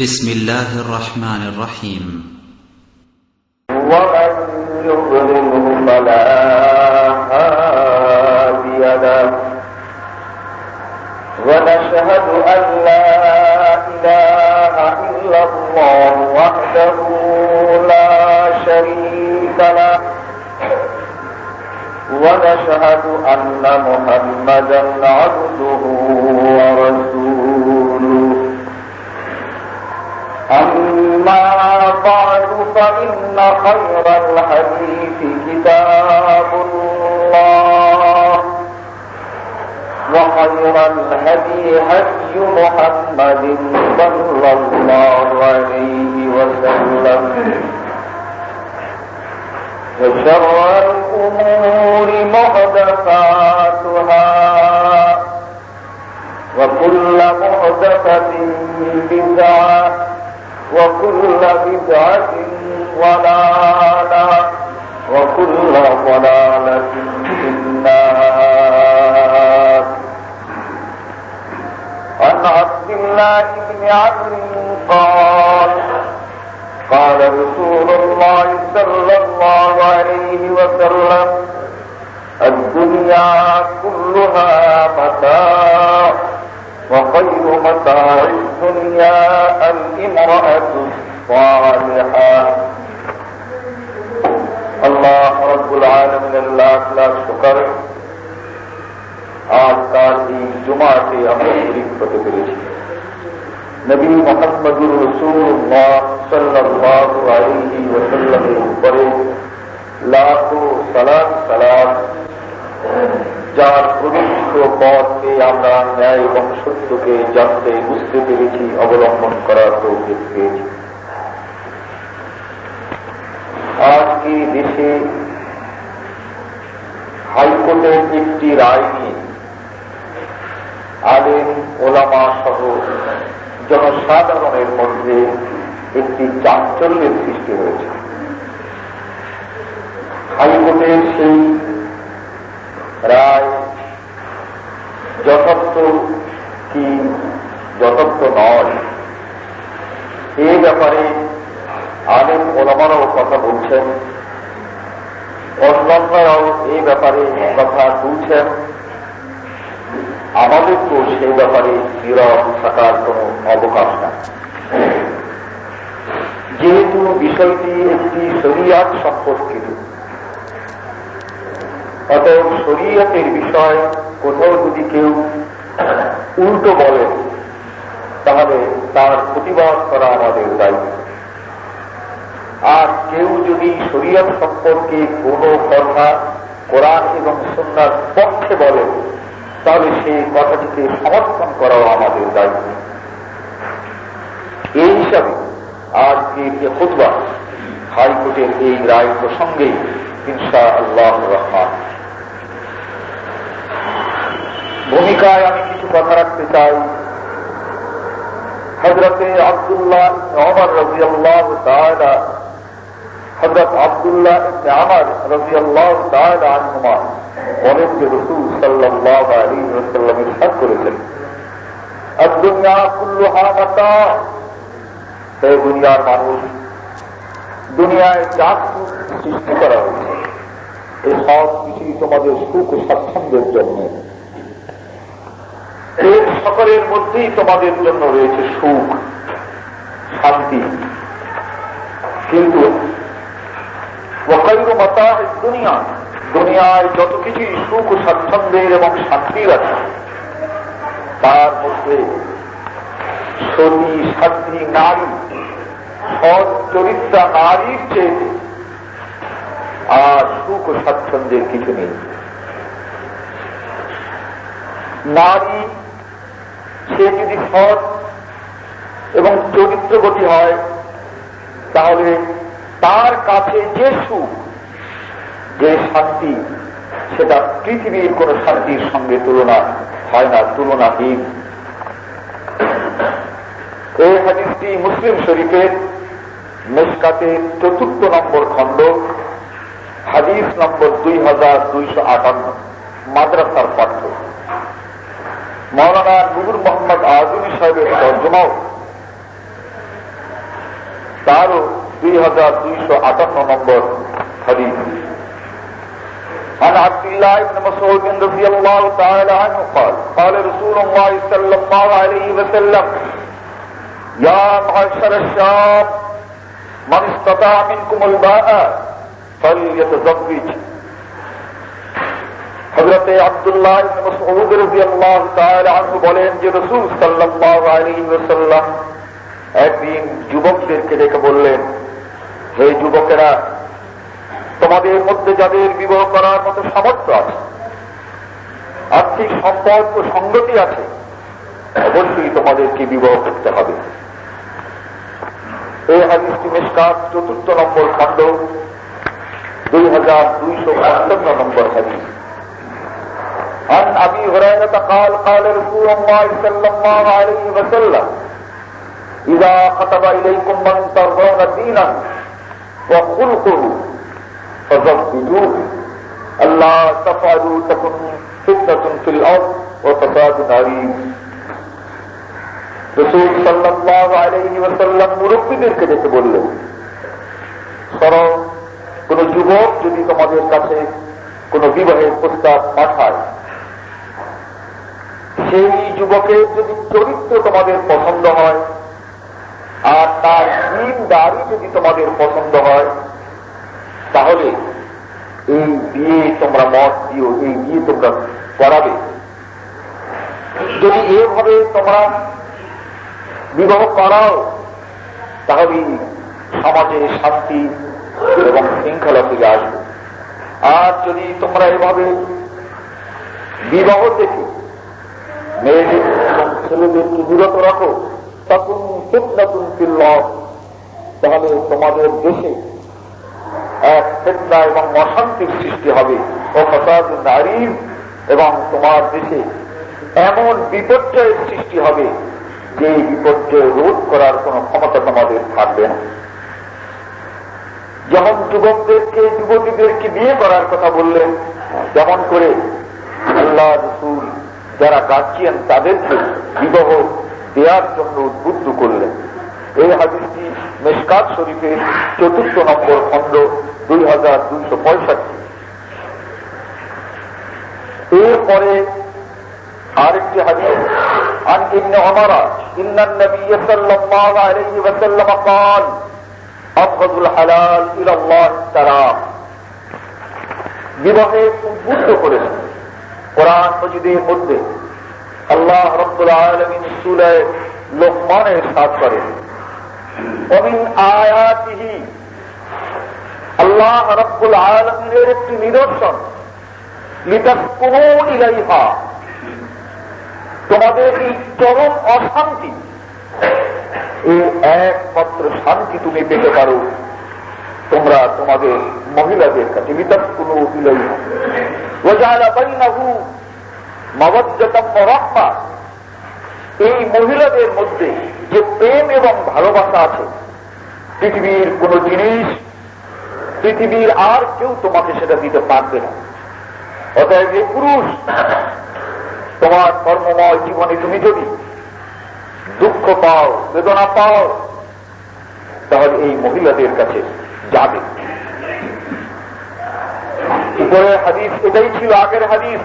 بسم الله الرحمن الرحيم. ومن يضلله فلا هادي له. ونشهد أن لا إله إلا الله وحده لا شريك له. ونشهد أن محمدا عبده ورسوله. أما بعد فإن خير الحديث كتاب الله وخير الهدي هدي محمد صلى الله عليه وسلم وشر الأمور محدثاتها وكل محدثة بدعة وكل بدعة ضلالة وكل ضلالة في النار. عن عبد الله بن عمرو قال قال رسول الله صلى الله عليه وسلم، الدنيا كلها متاع. وخير متاع الدنيا الامرأة الصالحة. اللہ رب العالمین اللہ لاکھ شکر آج کا ہی جمعہ کے امریکی فتح نبی محمد الرسول اللہ صلی اللہ علیہ وسلم پر لاکھوں سلام سلام۔ جار پوری کو بہت আমরা ন্যায় এবং সত্যকে জানতে বুঝতে পেরেছি, অবলম্বন করার তৌফিক পেয়েছি। আজকে দেশে হাইকোর্টের একটি রায় নিয়ে আলেম, ওলামা সহ জনসাধারণের মধ্যে একটি চাঞ্চল্যের সৃষ্টি হয়েছে। হাইকোর্টের সেই রায় যথার্থ কি, যথার্থ নয়। এ ব্যাপারে আলেম ওলামারাও কথা বলছেন অন্যান্যরাও এই ব্যাপারে কথা তুলছেন আমাদেরকেও সেই ব্যাপারে নীরব থাকার কোন অবকাশ নাই। যেহেতু বিষয়টি একটি শরিয়াত সম্পর্কিত, অতএব শরীয়তের বিষয় কোথাও যদি কেউ উল্টো বলে, তাহলে তার প্রতিবাদ করা আমাদের দায়িত্ব। আর কেউ যদি শরীয়ত সম্পর্কে কোনো কথা কোরআন এবং সন্ন্যার পক্ষে বলে, তাহলে সেই কথাটিকে সমর্থন করাও আমাদের দায়িত্ব। এই হিসাবে আজকে যে খুতবা, হাইকোর্টের এই রায় প্রসঙ্গে ইনশা আল্লাহ রহমান। ভূমিকায় আমি কিছু কথা রাখতে চাই হজরতে আবদুল্লাহ অমর রাজি আল্লাহ হজরত আবদুল্লাহ আমার রাজি আল্লাহ আনহুমা বলেন যে রসুল সাল্লাহ আলী রসাল্লাম ইসাদ করেছেন দুনিয়া কুল্লুহা মাতা হে দুনিয়ার মানুষ দুনিয়ায় যা সৃষ্টি করা হয়েছে এই সব কিছুই তোমাদের সুখ ও স্বাচ্ছন্দ্যের জন্য এর সকলের মধ্যেই তোমাদের জন্য রয়েছে সুখ, শান্তি। কিন্তু মতা দুনিয়া, দুনিয়ায় যত কিছুই সুখ, স্বাচ্ছন্দ্যের এবং শান্তির আছে, তার মধ্যে সতী সাধ্বী নারী, সৎ, চরিত্রা নারীর চেয়ে আর সুখ স্বাচ্ছন্দ্যের কিছু নেই। নারী সে যদি সৎ এবং চরিত্রগতি হয়, তাহলে তার কাছে যে সুখ, যে শান্তি, সেটা পৃথিবীর কোন শান্তির সঙ্গে তুলনা হয় না, তুলনাহীন। এই হাদিসটি মুসলিম শরীফের মেসকাতের চতুর্থ নম্বর খণ্ড, হাদিস নম্বর দুই হাজার দুইশো আটান্ন, মাদ্রাসার পাঠ্য। مولانا نور محمد آزمی صاحب ترجمہ تارو تین ہزار تین سو اٹھانو نمبر حدیث۔ عن عبد الله بن مسعود رضي الله تعالى عنه قال قال رسول الله صلى الله عليه وسلم يا معشر الشاب من استطاع منكم الباء فليتزوج হজরতে আবদুল্লাহ বলেন যে রাসূল ওয়াসাল্লাম একদিন যুবকদেরকে ডেকে বললেন, হে যুবকেরা, তোমাদের মধ্যে যাদের বিবাহ করার মতো সামর্থ্য আছে, আর্থিক সম্পদ ও সঙ্গতি আছে, অবশ্যই তোমাদেরকে বিবাহ করতে হবে। এই হাদিসটি মেসকাত চতুর্থ নম্বর খণ্ড, দুই হাজার দুইশো পঞ্চান্ন নম্বর হাদিস। عن ابي هريره قال قال رسول الله صلى الله عليه وسلم اذا خطب اليكم من ترضون دينا وخلقه فزوجوه الا تفعلوا تكن فتنه في الارض وفساد عريض রসুল সাল্লাহ আলহি ওয়াসাল্লাম মুরব্বীদেরকে ডেকে বললেন সরল কোন যুবক যদি তোমাদের কাছে কোন বিবাহের প্রস্তাব পাঠায় সেই যুবকের যদি চরিত্র তোমাদের পছন্দ হয়, আর তার দিন দাড়ি যদি তোমাদের পছন্দ হয়, তাহলে এই বিয়ে তোমরা মত দিও, এই বিয়ে তোমরা করাবে। যদি এভাবে তোমরা বিবাহ করাও, তাহলে সমাজে শান্তি এবং শৃঙ্খলা ফিরে আসবে। আর যদি তোমরা এভাবে বিবাহ থেকে মেয়েদের এবং ছেলেদেরকে বিরত রাখো? তখন ফিতনাতুন ফিল্ল তাহলে তোমাদের দেশে এক ফেতনা এবং অশান্তির সৃষ্টি হবে। ও ফসাদ নারীর এবং তোমার দেশে এমন বিপর্যয়ের সৃষ্টি হবে যে বিপর্যয় রোধ করার কোন ক্ষমতা তোমাদের থাকবে না। যখন যুবকদেরকে, যুবতীদেরকে বিয়ে করার কথা বললেন যেমন করে আল্লাহ রসুল যারা গাছিয়েন তাদেরকে বিবাহ দেওয়ার জন্য উদ্বুদ্ধ করলেন এই হাদিসটি মেসকাত শরীফের চতুর্থ নম্বর খণ্ড দুই হাজার দুইশো পঁয়ষট্টি এরপরে আরেকটি হাদিস عن ابن عمر ان النبي صلى الله عليه وسلم قال ابغض الحلال الى الله الطلاق বিবাহে উদ্বুদ্ধ করেছেন কোরআন মজিদের মধ্যে আল্লাহ রব্বুল আলমিন লোকমানের সাথ অমিন আয়াতিহি, আল্লাহ রব্বুল আলমিনের একটি নিদর্শন ইলাইহা। তোমাদের এই চরম অশান্তি, এই একমাত্র শান্তি তুমি পেতে পারো। তোমরা তোমাদের মহিলাদের কাছে বিতাস কোনো রহমা। এই মহিলাদের মধ্যে যে প্রেম এবং ভালোবাসা আছে, পৃথিবীর কোন জিনিস, পৃথিবীর আর কেউ তোমাকে সেটা দিতে পারবে না। অতএব যে পুরুষ, তোমার কর্মময় জীবনে তুমি যদি দুঃখ পাও, বেদনা পাও, তাহলে এই মহিলাদের কাছে যাবে। উপরের হাদিস, এটাই ছিল আগের হাদিস।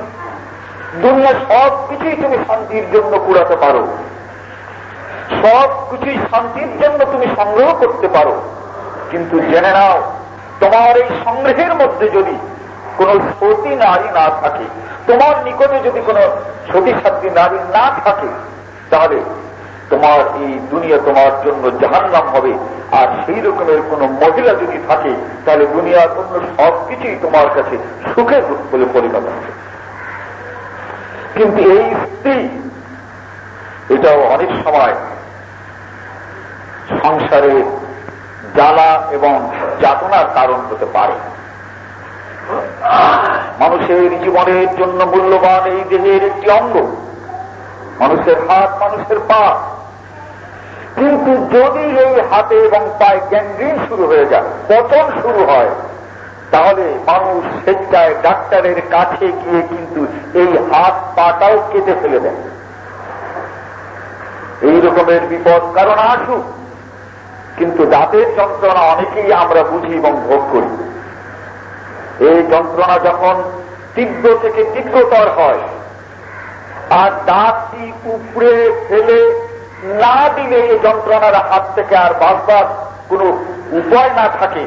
দুনিয়া সব কিছুই তুমি শান্তির জন্য কুড়াতে পারো। সব কিছুই শান্তির জন্য তুমি সংগ্রহ করতে পারো। কিন্তু জেনে নাও, তোমার এই সংগ্রহের মধ্যে যদি কোন সতী নারী না থাকে, তোমার নিকটে যদি কোন সতী সাধ্যী নারী না থাকে, তাহলে তোমার এই দুনিয়া তোমার জন্য জাহান্নাম হবে। আর সেই রকমের কোন মহিলা যদি থাকে, তাহলে দুনিয়ার অন্য সবকিছুই তোমার কাছে সুখের বলে পরিণত হবে। কিন্তু এই স্ত্রী, এটাও অনেক সময় সংসারে জ্বালা এবং যাতনার কারণ হতে পারে। মানুষের জীবনের জন্য মূল্যবান এই দেহের একটি অঙ্গ, মানুষের হাত, মানুষের পা কিন্তু যদি এই হাতে এবং পায়ে গ্যাংগ্রিন শুরু হয়ে যায়, পতন শুরু হয়, তাহলে মানুষ স্বেচ্ছায় ডাক্তারের কাছে গিয়ে কিন্তু এই হাত পাটাও কেটে ফেলে দেয়। এই রকমের বিপদ কারণ আসুক, কিন্তু দাঁতের যন্ত্রণা অনেকেই আমরা বুঝি এবং ভোগ করি। এই যন্ত্রণা যখন তীব্র থেকে তীব্রতর হয়, আর দাঁতটি উপড়ে ফেলে না দিলে এই যন্ত্রণার হাত থেকে আর বাঁচবার কোন উপায় না থাকে।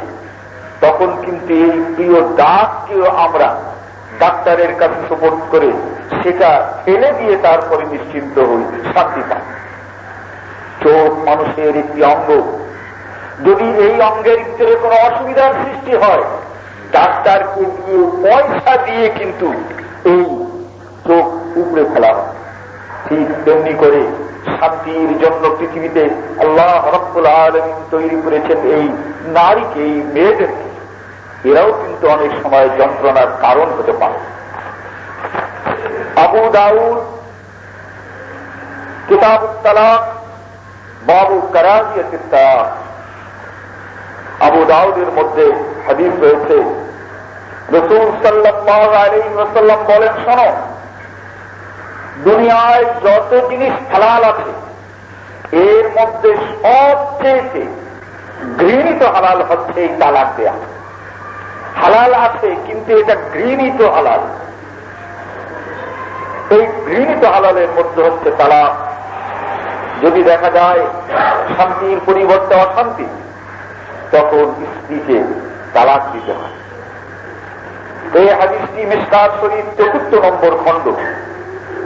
তখন কিন্তু এই প্রিয় দাঁতকেও আমরা ডাক্তারের কাছে সুপোর্ট করে সেটা ফেলে দিয়ে তারপরে নিশ্চিন্ত হই, শান্তি পাই। চোখ মানুষের একটি অঙ্গ। যদি এই অঙ্গের ভিতরে কোনো অসুবিধার সৃষ্টি হয়, ডাক্তারকে দিয়ে পয়সা দিয়ে কিন্তু এই চোখ উপড়ে ফেলা হয়। ঠিক তেমনি করে শান্তির জন্য পৃথিবীতে আল্লাহ রব্বুল আলমিন তৈরি করেছেন এই নারীকে, এই মেয়েদেরকে। এরাও কিন্তু অনেক সময় যন্ত্রণার কারণ হতে পারে। আবু দাউদ কিতাব তালাক, বাবু করাজিয়াত আবু দাউদের মধ্যে হাদিস রয়েছে। রসুল সাল্লাহ আলী ওসাল্লাম বলেন, শোনো দুনিয়ায় যত জিনিস হালাল আছে, এর মধ্যে সবচেয়ে ঘৃণিত হালাল হচ্ছে এই তালাক দেয়া। হালাল আছে, কিন্তু এটা ঘৃণিত হালাল। এই ঘৃণিত হালালের মধ্যে হচ্ছে তালাক। যদি দেখা যায় শান্তির পরিবর্তে অশান্তি, তখন স্ত্রীকে তালাক দিতে হয়। এই হাদিসটি মিসকাত শরীর চতুর্থ নম্বর খণ্ড।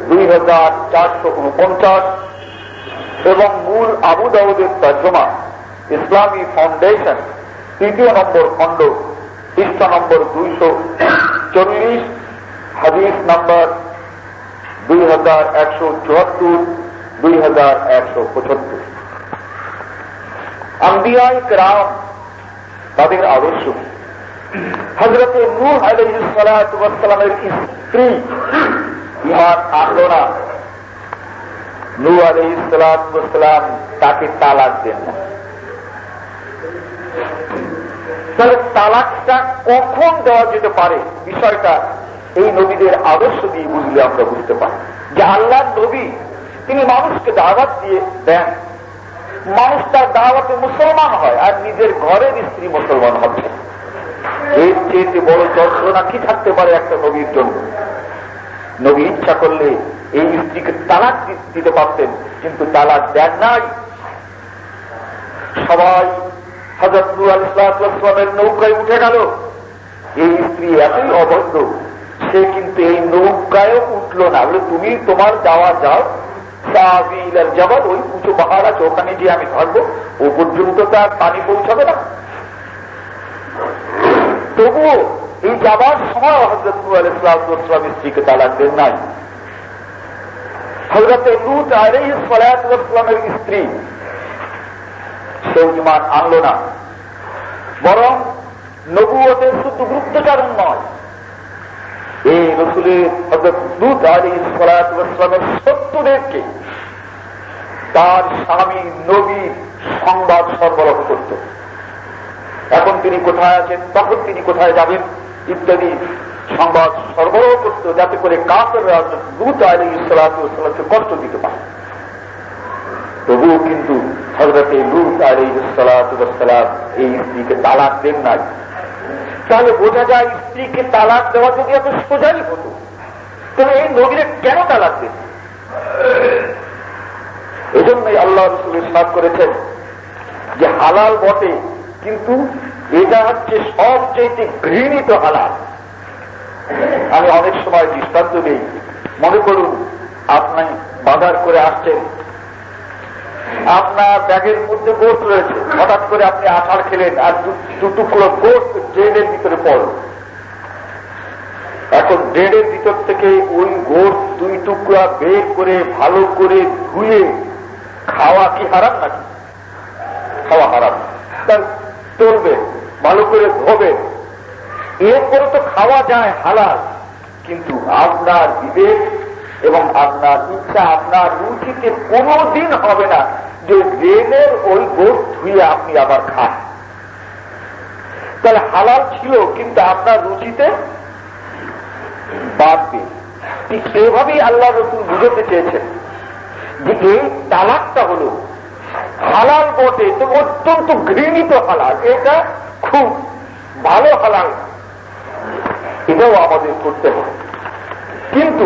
দুই হাজার চারশো উনপঞ্চাশ এবং মূল আবু দাউদের তর্জমা, ইসলামী ফাউন্ডেশন, তৃতীয় নম্বর খণ্ড, পৃষ্ঠা নম্বর দুইশো চল্লিশ, হাদিস নম্বর দুই হাজার একশো চুয়াত্তর, দুই হাজার একশো পঁচাত্তর। আম্বিয়াই ক্রাম, তাদের আদর্শ। হজরত নূহ আলহিসালামের স্ত্রী ইহার আনলো না। নূ আলহিসাম তাকে তালাক দেন। তাহলে তালাকটা কখন দেওয়া যেতে পারে? বিষয়টা এই নবীদের আদর্শ দিয়ে বুঝলে আমরা বুঝতে পারি। যে আল্লাহ নবী, তিনি মানুষকে দাওয়াত দিয়ে দেন। মানুষ তার দাওয়াতে মুসলমান হয় আর নিজের ঘরের স্ত্রী মুসলমান হচ্ছে এর চেয়ে বড় যন্ত্রণা কি থাকতে পারে একটা নবীর জন্য? নবী ইচ্ছা করলে এই স্ত্রীকে তালাক দিতে পারতেন, কিন্তু তালাক দেন নাই। সবাই হজরত আলিসামের নৌকায় উঠে গেল। এই স্ত্রী এতই অবদ্ধ সে কিন্তু এই নৌকায় উঠল না। বলে, তুমি তোমার যাওয়া যাও জবাব ওই উঁচু পাহাড় আছে, ওখানে গিয়ে আমি থাকব ও পর্যন্ত তার পানি পৌঁছাবে না। তবুও এই যাবার সময় হজরত আলাইসালাম স্ত্রীকে তালাক দেন নাই। হজরত লুত আলাই সালামের স্ত্রী সে ইমান আনল না। বরং নবুয়তের শুধু গুরুত্বচারণ নয়, এই রসুলের হজরত দুধ আলী সালামের সত্যদেরকে তার স্বামী নবীর সংবাদ সরবরাহ করত। এখন তিনি কোথায় আছেন? তখন তিনি কোথায় যাবেন? ইত্যাদি সংবাদ সরবরাহ করত যাতে করে কাপের দুধ আলী সালামকে কষ্ট দিতে পারে। তবুও কিন্তু হজরতে লুত আলী সালাম এই স্ত্রীকে তালাক দেন নাই। তাহলে বোঝা যায় স্ত্রীকে তালাক দেওয়া যদি এত সোজাই হতো, তাহলে এই নবীরে কেন তালাক দেন এজন্যই আল্লাহ রসুল সাদ করেছেন যে হালাল বটে, কিন্তু এটা হচ্ছে সবচেয়ে ঘৃণিত হালাল। আমি অনেক সময় দৃষ্টান্ত নেই মনে করুন, আপনি বাজার করে আসছেন। আপনার ব্যাগের মধ্যে গোট রয়েছে। হঠাৎ করে আপনি আষাঢ় খেলেন আর দু টুকরো গোট ড্রেনের ভিতরে পড়ল। এখন ড্রেনের ভিতর থেকে ওই গোট দুই টুকরা বের করে ভালো করে ধুয়ে খাওয়া কি হারাম নাকি? খাওয়া হারাম। ভালো করে ধোবে এরপরে তো খাওয়া যায় হালাল। কিন্তু আপনার বিবেক এবং আপনার ইচ্ছা, আপনার রুচিতে কোনদিন হবে না যে ড্রেনের ওই গোট ধুয়ে আপনি আবার খান। তাহলে হালাল ছিল, কিন্তু আপনার রুচিতে বাড়বে ঠিক এভাবেই আল্লাহ রসুল বুঝতে চেয়েছেন যে এই তালাকটা হল হালাল বটে, তো অত্যন্ত ঘৃণিত হালাল। এটা খুব ভালো হালাল। এটাও আমাদের করতে হবে। কিন্তু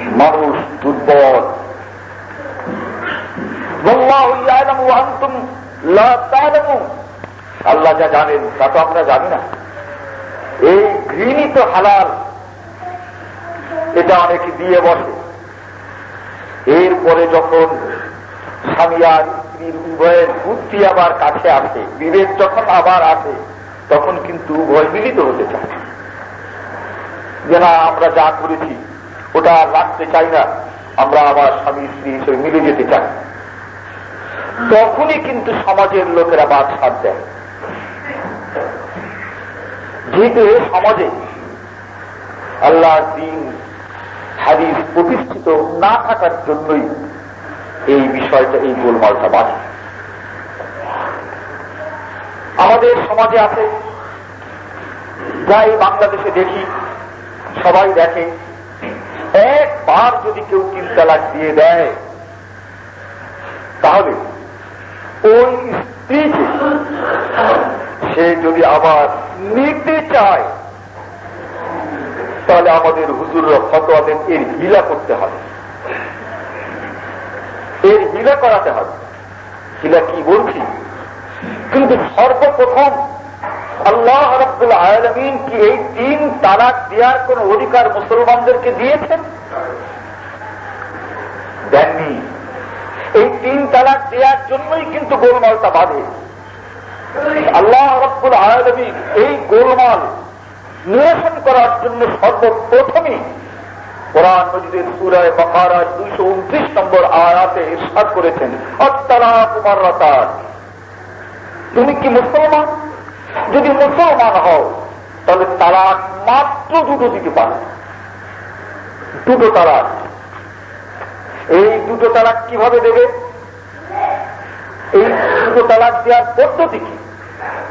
মানুষ দুর্বল। আল্লাহ যা জানেন, তা তো আমরা জানি না। এই ঘৃণিত হালাল, এটা অনেকে দিয়ে বসে। এরপরে যখন স্বামী আর স্ত্রীর উভয়ের বুদ্ধি আবার কাছে আসে, বিবেক যখন আবার আসে, তখন কিন্তু উভয় মিলিত হতে চায়। যে না আমরা যা করেছি, ওটা রাখতে চাই না, আমরা আবার স্বামী স্ত্রী হিসেবে মিলে যেতে চাই। তখনই কিন্তু সমাজের লোকেরা বাদ সার দেয়। যেহেতু সমাজে আল্লাহ দিন, হাদিস প্রতিষ্ঠিত না থাকার জন্যই এই বিষয়টা, এই গোলমালটা বাড়ে আমাদের সমাজে আছে যা এই বাংলাদেশে দেখি, সবাই দেখে, একবার যদি কেউ তিন তালাক দিয়ে দেয়, তাহলে ওই স্ত্রীকে সে যদি আবার নিতে চায়, তাহলে আমাদের হুজুররা ফতোয়া দেন, এর হিলা করতে হবে। এর হিলা করাতে হবে। হিলা কি বলছি? কিন্তু সর্বপ্রথম আল্লাহ রব্দুল আলমিন কি এই তিন তালাক দেওয়ার কোন অধিকার মুসলমানদেরকে দিয়েছেন? দেননি। এই তিন তালাক দেওয়ার জন্যই কিন্তু গোলমালটা বাঁধে। আল্লাহ রব্বুল আলমিন এই গোলমাল নিরসন করার জন্য সর্বপ্রথমই তুমি কি মুসলমান? যদি মুসলমান হও, তাহলে তালাক মাত্র দুটো দিতে পারে। দুটো তালাক। এই দুটো তালাক কীভাবে দেবে? এই দুটো তালাক দেওয়ার পদ্ধতি কি?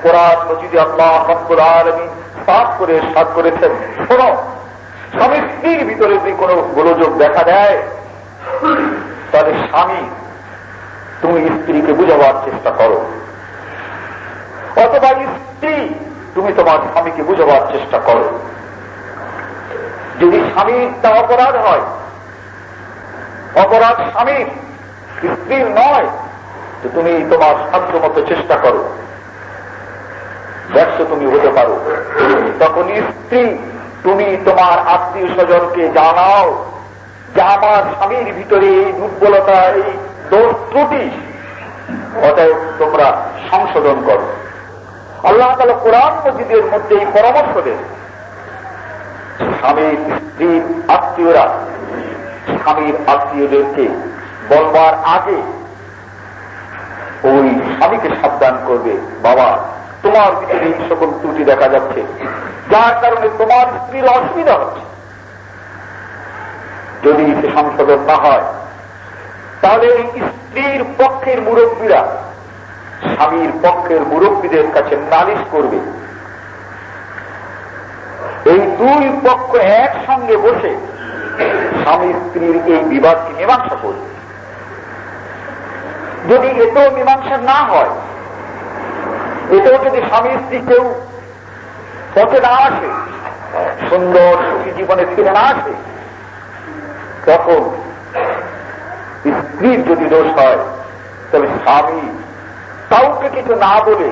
কোরআন মজিদে আল্লাহ রব্বুল আলমী সাফ করে সাত করেছেন। শোনো স্বামী স্ত্রীর ভিতরে যদি কোনো গোলযোগ দেখা দেয়, তাহলে স্বামী, তুমি স্ত্রীকে বুঝাবার চেষ্টা করো। অথবা স্ত্রী, তুমি তোমার স্বামীকে বুঝাবার চেষ্টা করো। যদি স্বামীর তা অপরাধ হয়, অপরাধ স্বামীর স্ত্রীর নয়, তো তুমি তোমার সাধ্য মতো চেষ্টা করো। ব্যস্ত তুমি হতে পারো। তখন স্ত্রী তুমি তোমার আত্মীয় স্বজনকে জানাও যে আমার স্বামীর ভিতরে এই দুর্বলতা, এই দোষ ত্রুটি। অতএব তোমরা সংশোধন করো। আল্লাহ তালা কোরআন মসজিদের মধ্যে এই পরামর্শ দেন। স্বামীর স্ত্রীর আত্মীয়রা স্বামীর আত্মীয়দেরকে বলবার আগে ওই স্বামীকে সাবধান করবে। বাবা তোমার ভিতরে এই সকল ত্রুটি দেখা যাচ্ছে। যার কারণে তোমার স্ত্রীর অসুবিধা হচ্ছে। যদি সে সংশোধন না হয়, তাহলে এই স্ত্রীর পক্ষের মুরব্বীরা, স্বামীর পক্ষের মুরব্বীদের কাছে নালিশ করবে। এই দুই পক্ষ একসঙ্গে বসে স্বামী স্ত্রীর এই বিবাদকে মীমাংসা করবে। যদি এতেও মীমাংসা না হয় এতেও যদি স্বামী, স্ত্রী কেউ পথে না আসে, সুন্দর সুখী জীবনে ফিরে না আসে, তখন স্ত্রীর যদি দোষ হয়, তবে স্বামী কাউকে কিছু না বলে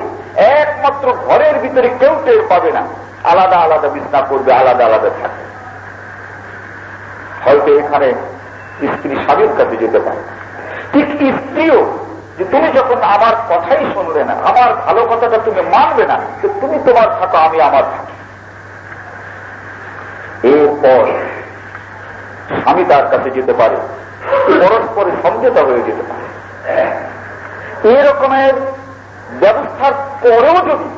একমাত্র ঘরের ভিতরে কেউ টের পাবে না। আলাদা আলাদা বিছনা করবে আলাদা আলাদা থাকবে হয়তো এখানে স্ত্রী স্বামীর কাছে যেতে পারে। ঠিক স্ত্রীও যে তুমি যখন আমার কথাই শুনবে না, আমার ভালো কথাটা তুমি মানবে না, যে তুমি তোমার থাকো আমি আমার থাকি। এরপর স্বামী তার কাছে যেতে পারে পরস্পরে সমঝোতা হয়ে যেতে পারে। এরকমের ব্যবস্থার পরেও যদি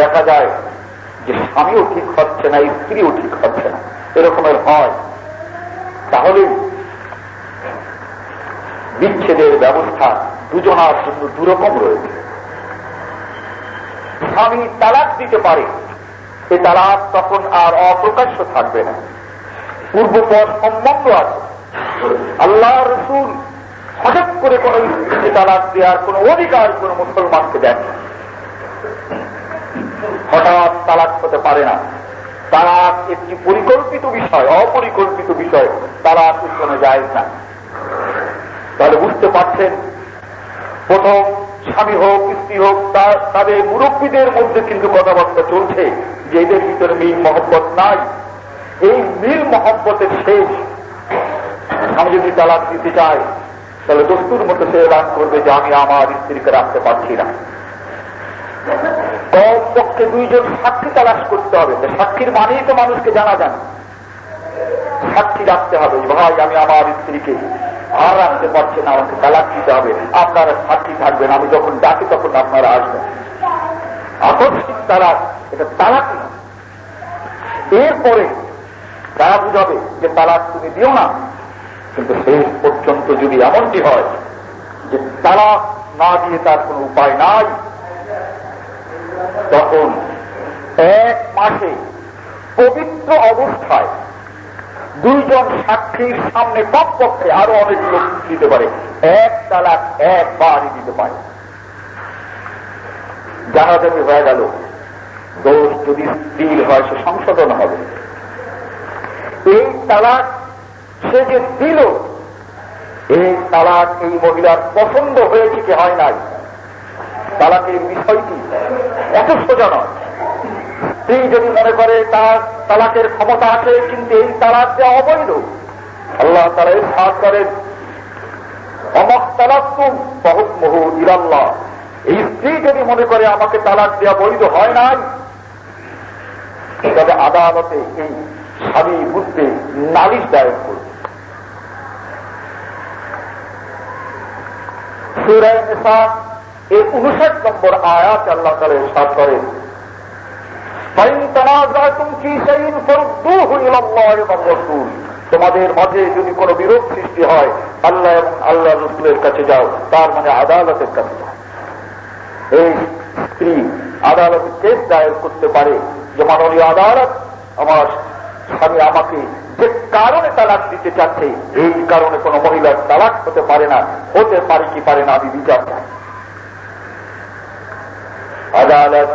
দেখা যায় যে স্বামীও ঠিক হচ্ছে না, স্ত্রীও ঠিক হচ্ছে না এরকমের হয়, তাহলে বিচ্ছেদের ব্যবস্থা দুজনার জন্য দুরকম রয়েছে। স্বামী তালাক দিতে পারে সে তালাক তখন আর অপ্রকাশ্য থাকবে না। পূর্বপর সম্বন্ধ আছে। আল্লাহ রসুল হঠাৎ করে কোন স্ত্রীকে তালাক দেওয়ার কোন অধিকার কোন মুসলমানকে দেন হঠাৎ তালাক হতে পারে না। তালাক একটি পরিকল্পিত বিষয়, অপরিকল্পিত বিষয়। তালাক কোনো যায় না। তাহলে বুঝতে পারছেন প্রথম স্বামী হোক, স্ত্রী হোক তাদের মুরব্বীদের মধ্যে কিন্তু কথাবার্তা চলছে যে এদের ভিতরে মিল মহব্বত নাই। এই মিল মহব্বতের শেষ। আমি যদি তালাক দিতে চাই, তাহলে দস্তুর মতো সে এলান করবে যে আমি আমার স্ত্রীকে রাখতে পারছি না। কম পক্ষে দুইজন সাক্ষী তালাশ করতে হবে। সাক্ষীর মানেই তো মানুষকে জানা যান সাক্ষী রাখতে হবে ভাই, আমি আমার স্ত্রীকে আর রাখতে পারছে না, আমাকে তালাক দিতে হবে। আপনারা সাক্ষী থাকবেন, আমি যখন ডাকি তখন আপনারা আসবেন। আকস্মিক তালাক, এটা তালাক না। এরপরে তারা বুঝাবে যে তালাক তুমি দিও না। কিন্তু শেষ পর্যন্ত যদি এমনটি হয় যে তালাক না দিয়ে তার কোন উপায় নাই, তখন এক মাসে পবিত্র অবস্থায় দুইজন সাক্ষীর সামনে কমপক্ষে আরও অনেক লোক দিতে পারে। এক তালাক একবারই দিতে পারে। জানা যাবে হয়ে গেল। দোষ যদি স্থির হয়, সে সংশোধন হবে। এই তালাক সে যে দিল, এই তালাক এই মহিলার পছন্দ হয়েছে কি হয় নাই? তালাকের বিষয়টি এত সোজা নয়। স্ত্রী যদি মনে করে তার তালাকের ক্ষমতা আছে, কিন্তু এই তালাক দেওয়া অবৈধ, আল্লাহ তারা সাত করেন, অমক তালাকুম বহুত মহু ইরাল্লাহ এই স্ত্রী যদি মনে করে আমাকে তালাক দেওয়া বৈধ হয় নাই, তবে আদালতে এই স্বামী বুঝতে নালিশ দায়ের করবে। সুরায় নেশা এই উনষাট নম্বর আয়াত আল্লাহ তালে সাত করেন তোমাদের মাঝে যদি কোনো বিরোধ সৃষ্টি হয়, আল্লাহ এবং আল্লাহ রসুলের কাছে যাও, তার মানে আদালতের কাছে যাও। এই স্ত্রী আদালতে কেস দায়ের করতে পারে, যে মাননীয় আদালত আমার স্বামী আমাকে যে কারণে তালাক দিতে চাচ্ছে, এই কারণে কোন মহিলার তালাক হতে পারে না, হতে পারে কি পারে না আমি বিচার চাই। আদালত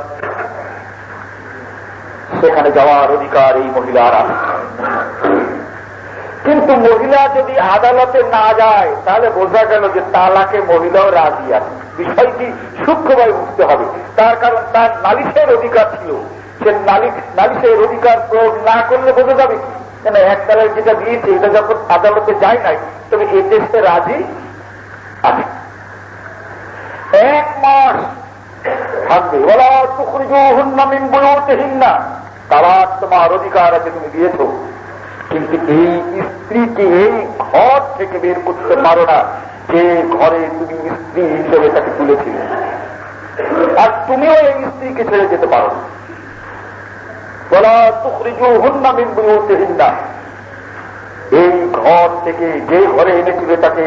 সেখানে যাওয়ার অধিকার এই মহিলার আছে। কিন্তু মহিলা যদি আদালতে না যায়, তাহলে বোঝা গেল যে তালাকে মহিলাও রাজি আছে। বিষয়টি সূক্ষ্মভাবে বুঝতে হবে। তার কারণ তার নালিশের অধিকার ছিল। সে নালিশের অধিকার প্রয়োগ না করলে বোঝা যাবে কি? কেন এক তালাক যেটা দিয়েছে, এটা যখন আদালতে যায় নাই, তবে এতে সে রাজি আছে। এক মাস থাকবে। ওরা টুকরিজু হুন্নামিন বলতেহীন না তারা তোমার অধিকার আছে, তুমি দিয়েছ। কিন্তু এই স্ত্রীকে এই ঘর থেকে বের করতে পারো না। যে ঘরে তুমি স্ত্রী হিসেবে তাকে তুলেছিলে। আর তুমিও এই স্ত্রীকে ছেড়ে যেতে পারো বলা তুকরিজু হুন্নামিন বলতেহীন না এই ঘর থেকে যে ঘরে এনেছিলে তাকে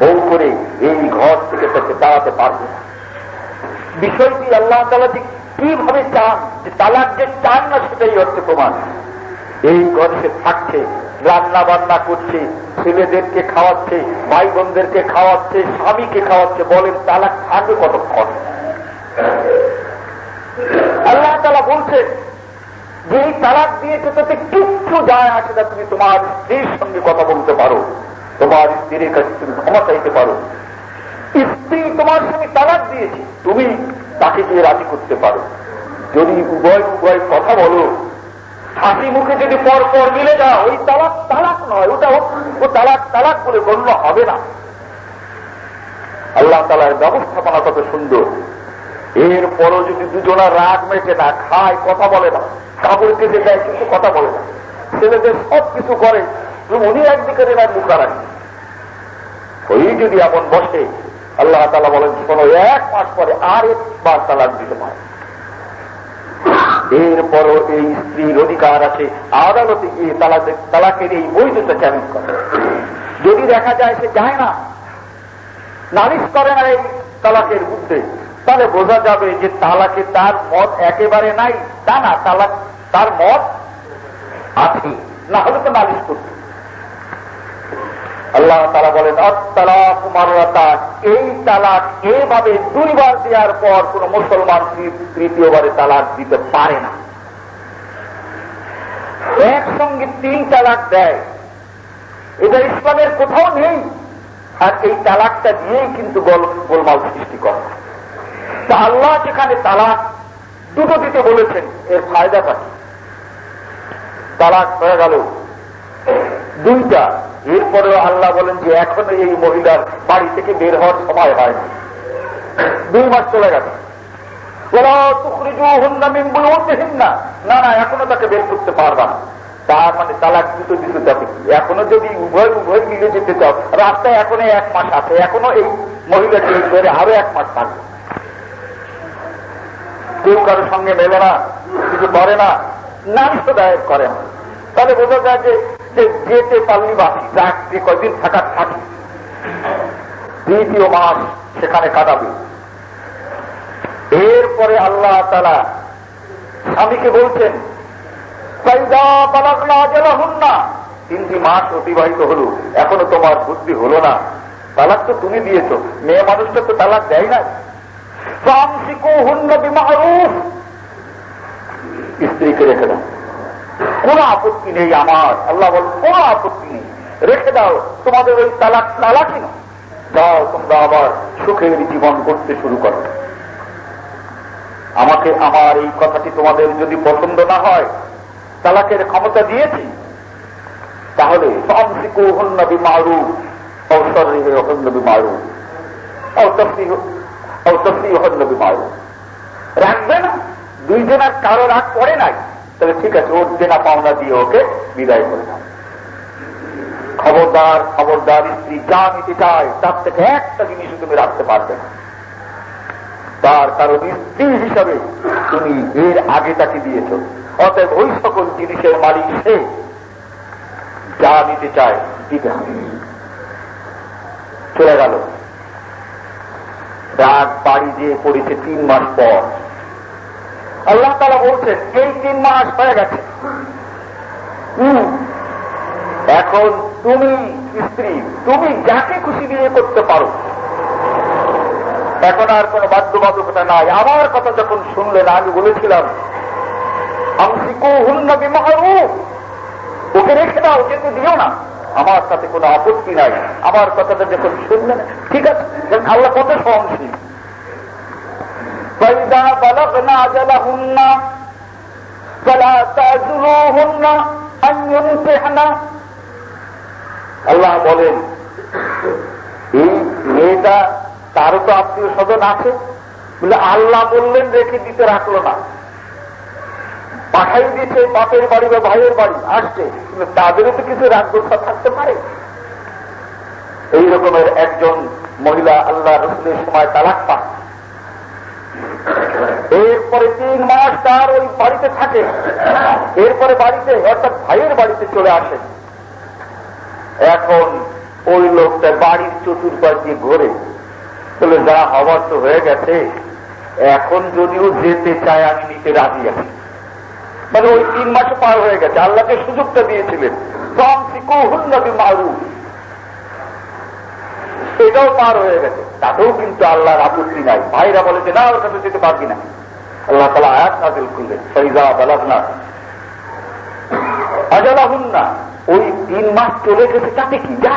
বউ করে এই ঘর থেকে তাকে দাঁড়াতে পারবে না। বিষয়টি আল্লাহ তালা যে কীভাবে চান, যে তালাক যে চান না সেটাই হচ্ছে প্রমাণ। এই ঘরে থাকছে রান্না বান্না করছে, ছেলেদেরকে খাওয়াচ্ছে ভাই বোনদেরকে খাওয়াচ্ছে, স্বামীকে খাওয়াচ্ছে, বলেন তালাক থাকবে কতক্ষণ? আল্লাহ তালা বলছে যে এই তালাক দিয়েছে তাতে কিচ্ছু যায় আসে না, তুমি তোমার স্ত্রীর সঙ্গে কথা বলতে পারো, তোমার স্ত্রীর কাছে তুমি ক্ষমা চাইতে পারো। স্ত্রী তোমার সঙ্গে তালাক দিয়েছে, তুমি তাকে গিয়ে রাজি করতে পারো। যদি উভয় উভয় কথা বলো, হাসি মুখে যদি পর পর মিলে যাও, ওই তালাক তালাক নয়, ওটা ও তালাক তালাক বলে গণ্য হবে না। আল্লাহ তালার ব্যবস্থাপনা কত সুন্দর। এরপরও যদি দুজনা রাগ মেটে না খায়, কথা বলে না, কাপড় কেটে দেয়, কিন্তু কথা বলে না, ছেলেদের সব কিছু করে উনি একদিকে এনার মুখা রাখি। ওই যদি এমন বসে আল্লাহ তালা বলেন কোন এক মাস পরে আর একবার তালাক দিতে পারে এরপরও এই স্ত্রীর অধিকার আছে, আদালতে গিয়ে তালাকের এই বৈধতা চ্যালেঞ্জ করে? যদি দেখা যায় সে যায় না, নালিশ করে না এই তালাকের বুদ্ধে তাহলে বোঝা যাবে যে তালাকে তার মত একেবারে নাই। তা না, তালাক তার মত আছে। না হলে তো নালিশ করত আল্লাহ তারা বলেন এই তালাক এভাবে দুইবার দেওয়ার পর কোন মুসলমান তৃতীয়বারে তালাক দিতে পারে না। একসঙ্গে তিন তালাক দেয়। এটা ইসলামের কোথাও নেই। আর এই তালাকটা দিয়েই কিন্তু গোলমাল সৃষ্টি করে। তা আল্লাহ যেখানে তালাক দুটো দিতে বলেছেন, এর ফায়দাটা কি? তালাক হয়ে গেল। দুইটা। এরপরেও আল্লাহ বলেন যে এখনও এই মহিলার বাড়ি থেকে বের হওয়ার সময় হয়নি। দুই মাস চলে তার মানে থাকবে। কেউ কারোর সঙ্গে মেলে না, কিছু করে না নারিশ দায়ের করে তাহলে বোঝা যায় যে যেতে পারলি বাকি যাক, যে কদিন থাকার থাকি। দ্বিতীয় মাস সেখানে কাটাবে। এরপরে আল্লাহ তালা স্বামীকে বলছেন না তিনটি মাস অতিবাহিত হল। এখনও তোমার বুদ্ধি হলো না। তালাক তো তুমি দিয়েছ। মেয়ে মানুষটা তো তালাক দেয় না স্ত্রীকে রেখে দাও। কোন আপত্তি নেই আমার। আল্লাহ বল কোন আপত্তি নেই। রেখে দাও, তোমাদের ওই তালাক তালাকি না যাও তোমরা আবার সুখের জীবন করতে শুরু করো। আমাকে আমার এই কথাটি তোমাদের যদি পছন্দ না হয়, তালাকের ক্ষমতা দিয়েছি, তাহলে সংসিকু হন্নবি মারু অবসরী হন্নবি মারু অবসরী হন্নবি মারু রাখবে না। দুইজনের কারও রাগ পড়ে নাই। তাহলে ঠিক আছে ওর দেনা পাওনা দিয়ে ওকে বিদায় করে দাও। খবরদার খবরদার, স্ত্রী, যা নিতে চায়, তার থেকে একটা জিনিস তুমি রাখতে পারবে না। তার কারণ স্ত্রী হিসাবে তুমি এর আগে তাকে দিয়েছ। অতএব ওই সকল জিনিসের মালিক সে, যা নিতে চায়, দিতে হবে। চলে গেল। রাগ বাড়ি দিয়ে পড়েছে তিন মাস পর। আল্লাহ তালা বলছেন, এই তিন মাস হয়ে গেছে। এখন তুমি স্ত্রী, তুমি যাকে খুশি বিয়ে করতে পারো। এখন আর কোন বাধ্যবাধকতা নাই। আমার কথা যখন শুনলেন, আমি বলেছিলাম ওকে রেখে দাও কিন্তু দিও না। আমার সাথে কোনো আপত্তি নাই। আমার কথাটা যখন শুনলেন, ঠিক আছে, আল্লাহ কত সহনশীল। فإذا بلغن أجلهن فلا تعزلوهن أن ينكحن আল্লাহ বলেন এই মেয়েটা তারও তো আত্মীয় স্বজন আছে বলে আল্লাহ বললেন রেখে দিতে রাখলো না পাঠাই দিচ্ছে বাপের বাড়ি বা ভাইয়ের বাড়ি আসছে কিন্তু তাদেরও তো কিছু রাগদোষা থাকতে পারে এই রকমের একজন মহিলা আল্লাহ রসুলের সময় তালাক পান এরপরে তিন মাস তার ওই বাড়িতে থাকে। এরপরে বাড়িতে, অর্থাৎ ভাইয়ের বাড়িতে চলে আসে। এখন ওই লোকটা বাড়ির চতুর্পাশ দিয়ে ঘোরে। বলে, যা হবার তো হয়ে গেছে। এখন যদিও যেতে চায়, আমি নিতে রাজি আছি। মানে ওই তিন মাসে পার হয়ে গেছে। আল্লাহকে সুযোগটা দিয়েছিলেন। মারু এটাও পার হয়ে গেছে। তাতেও কিন্তু আল্লাহর আপত্তি নাই। ভাইরা বলে যে, না, ওর কাছে যেতে পারবি না। আল্লাহ তালা আয়াত নাজিল করলেন ফরিজা বালাবনা আজালাহুন না ওই তিন মাস চলে গেছে, তাতে কি যা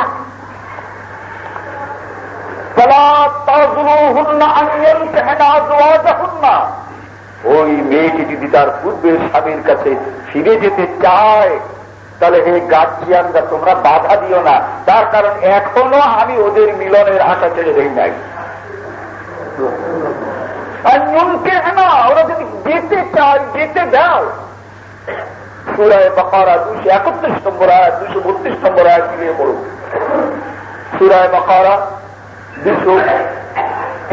ওই মেয়েটি যদি তার পূর্বের স্বামীর কাছে ফিরে যেতে চায় তাহলে হে গার্জিয়ানরা, তোমরা বাধা দিও না। তার কারণ এখনও আমি ওদের মিলনের আশা ছেড়ে দেই নাই। আর নুনকে না, ওরা যদি যেতে চায় যেতে দাও। সুরায় বাকারা দুইশো একত্রিশ নম্বর আয় দুইশো বত্রিশ নম্বর আয় ফিরিয়ে পড়ুন। সুরায় বাকারা দুইশো,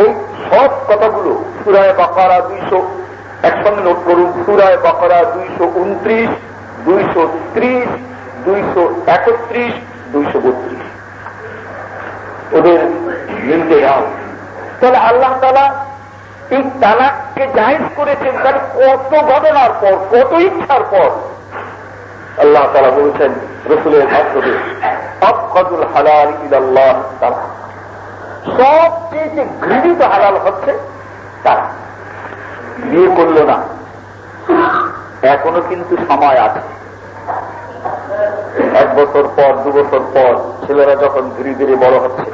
এই সব কথাগুলো সুরায় বাকারা দুইশো, একসঙ্গে নোট করুন। সুরায় বাকারা দুইশো উনত্রিশ দুইশো ত্রিশ, দুইশো একত্রিশ, দুইশো বত্রিশ। ওদের মিলতে যাও তাহলে আল্লাহ তালা এই তালাককে জাহিজ করেছেন তার কত ঘটনার পর, কত ইচ্ছার পর? আল্লাহ তালা বলছেন, রসুলের মাধ্যমে অবকদুল হালাল ইদাল্লাহ তারা সবচেয়ে ঘৃণিত হালাল হচ্ছে তারা। বিয়ে করল না। এখনও কিন্তু সময় আছে। এক বছর পর, দু বছর পর ছেলেরা যখন ধীরে ধীরে বড় হচ্ছে,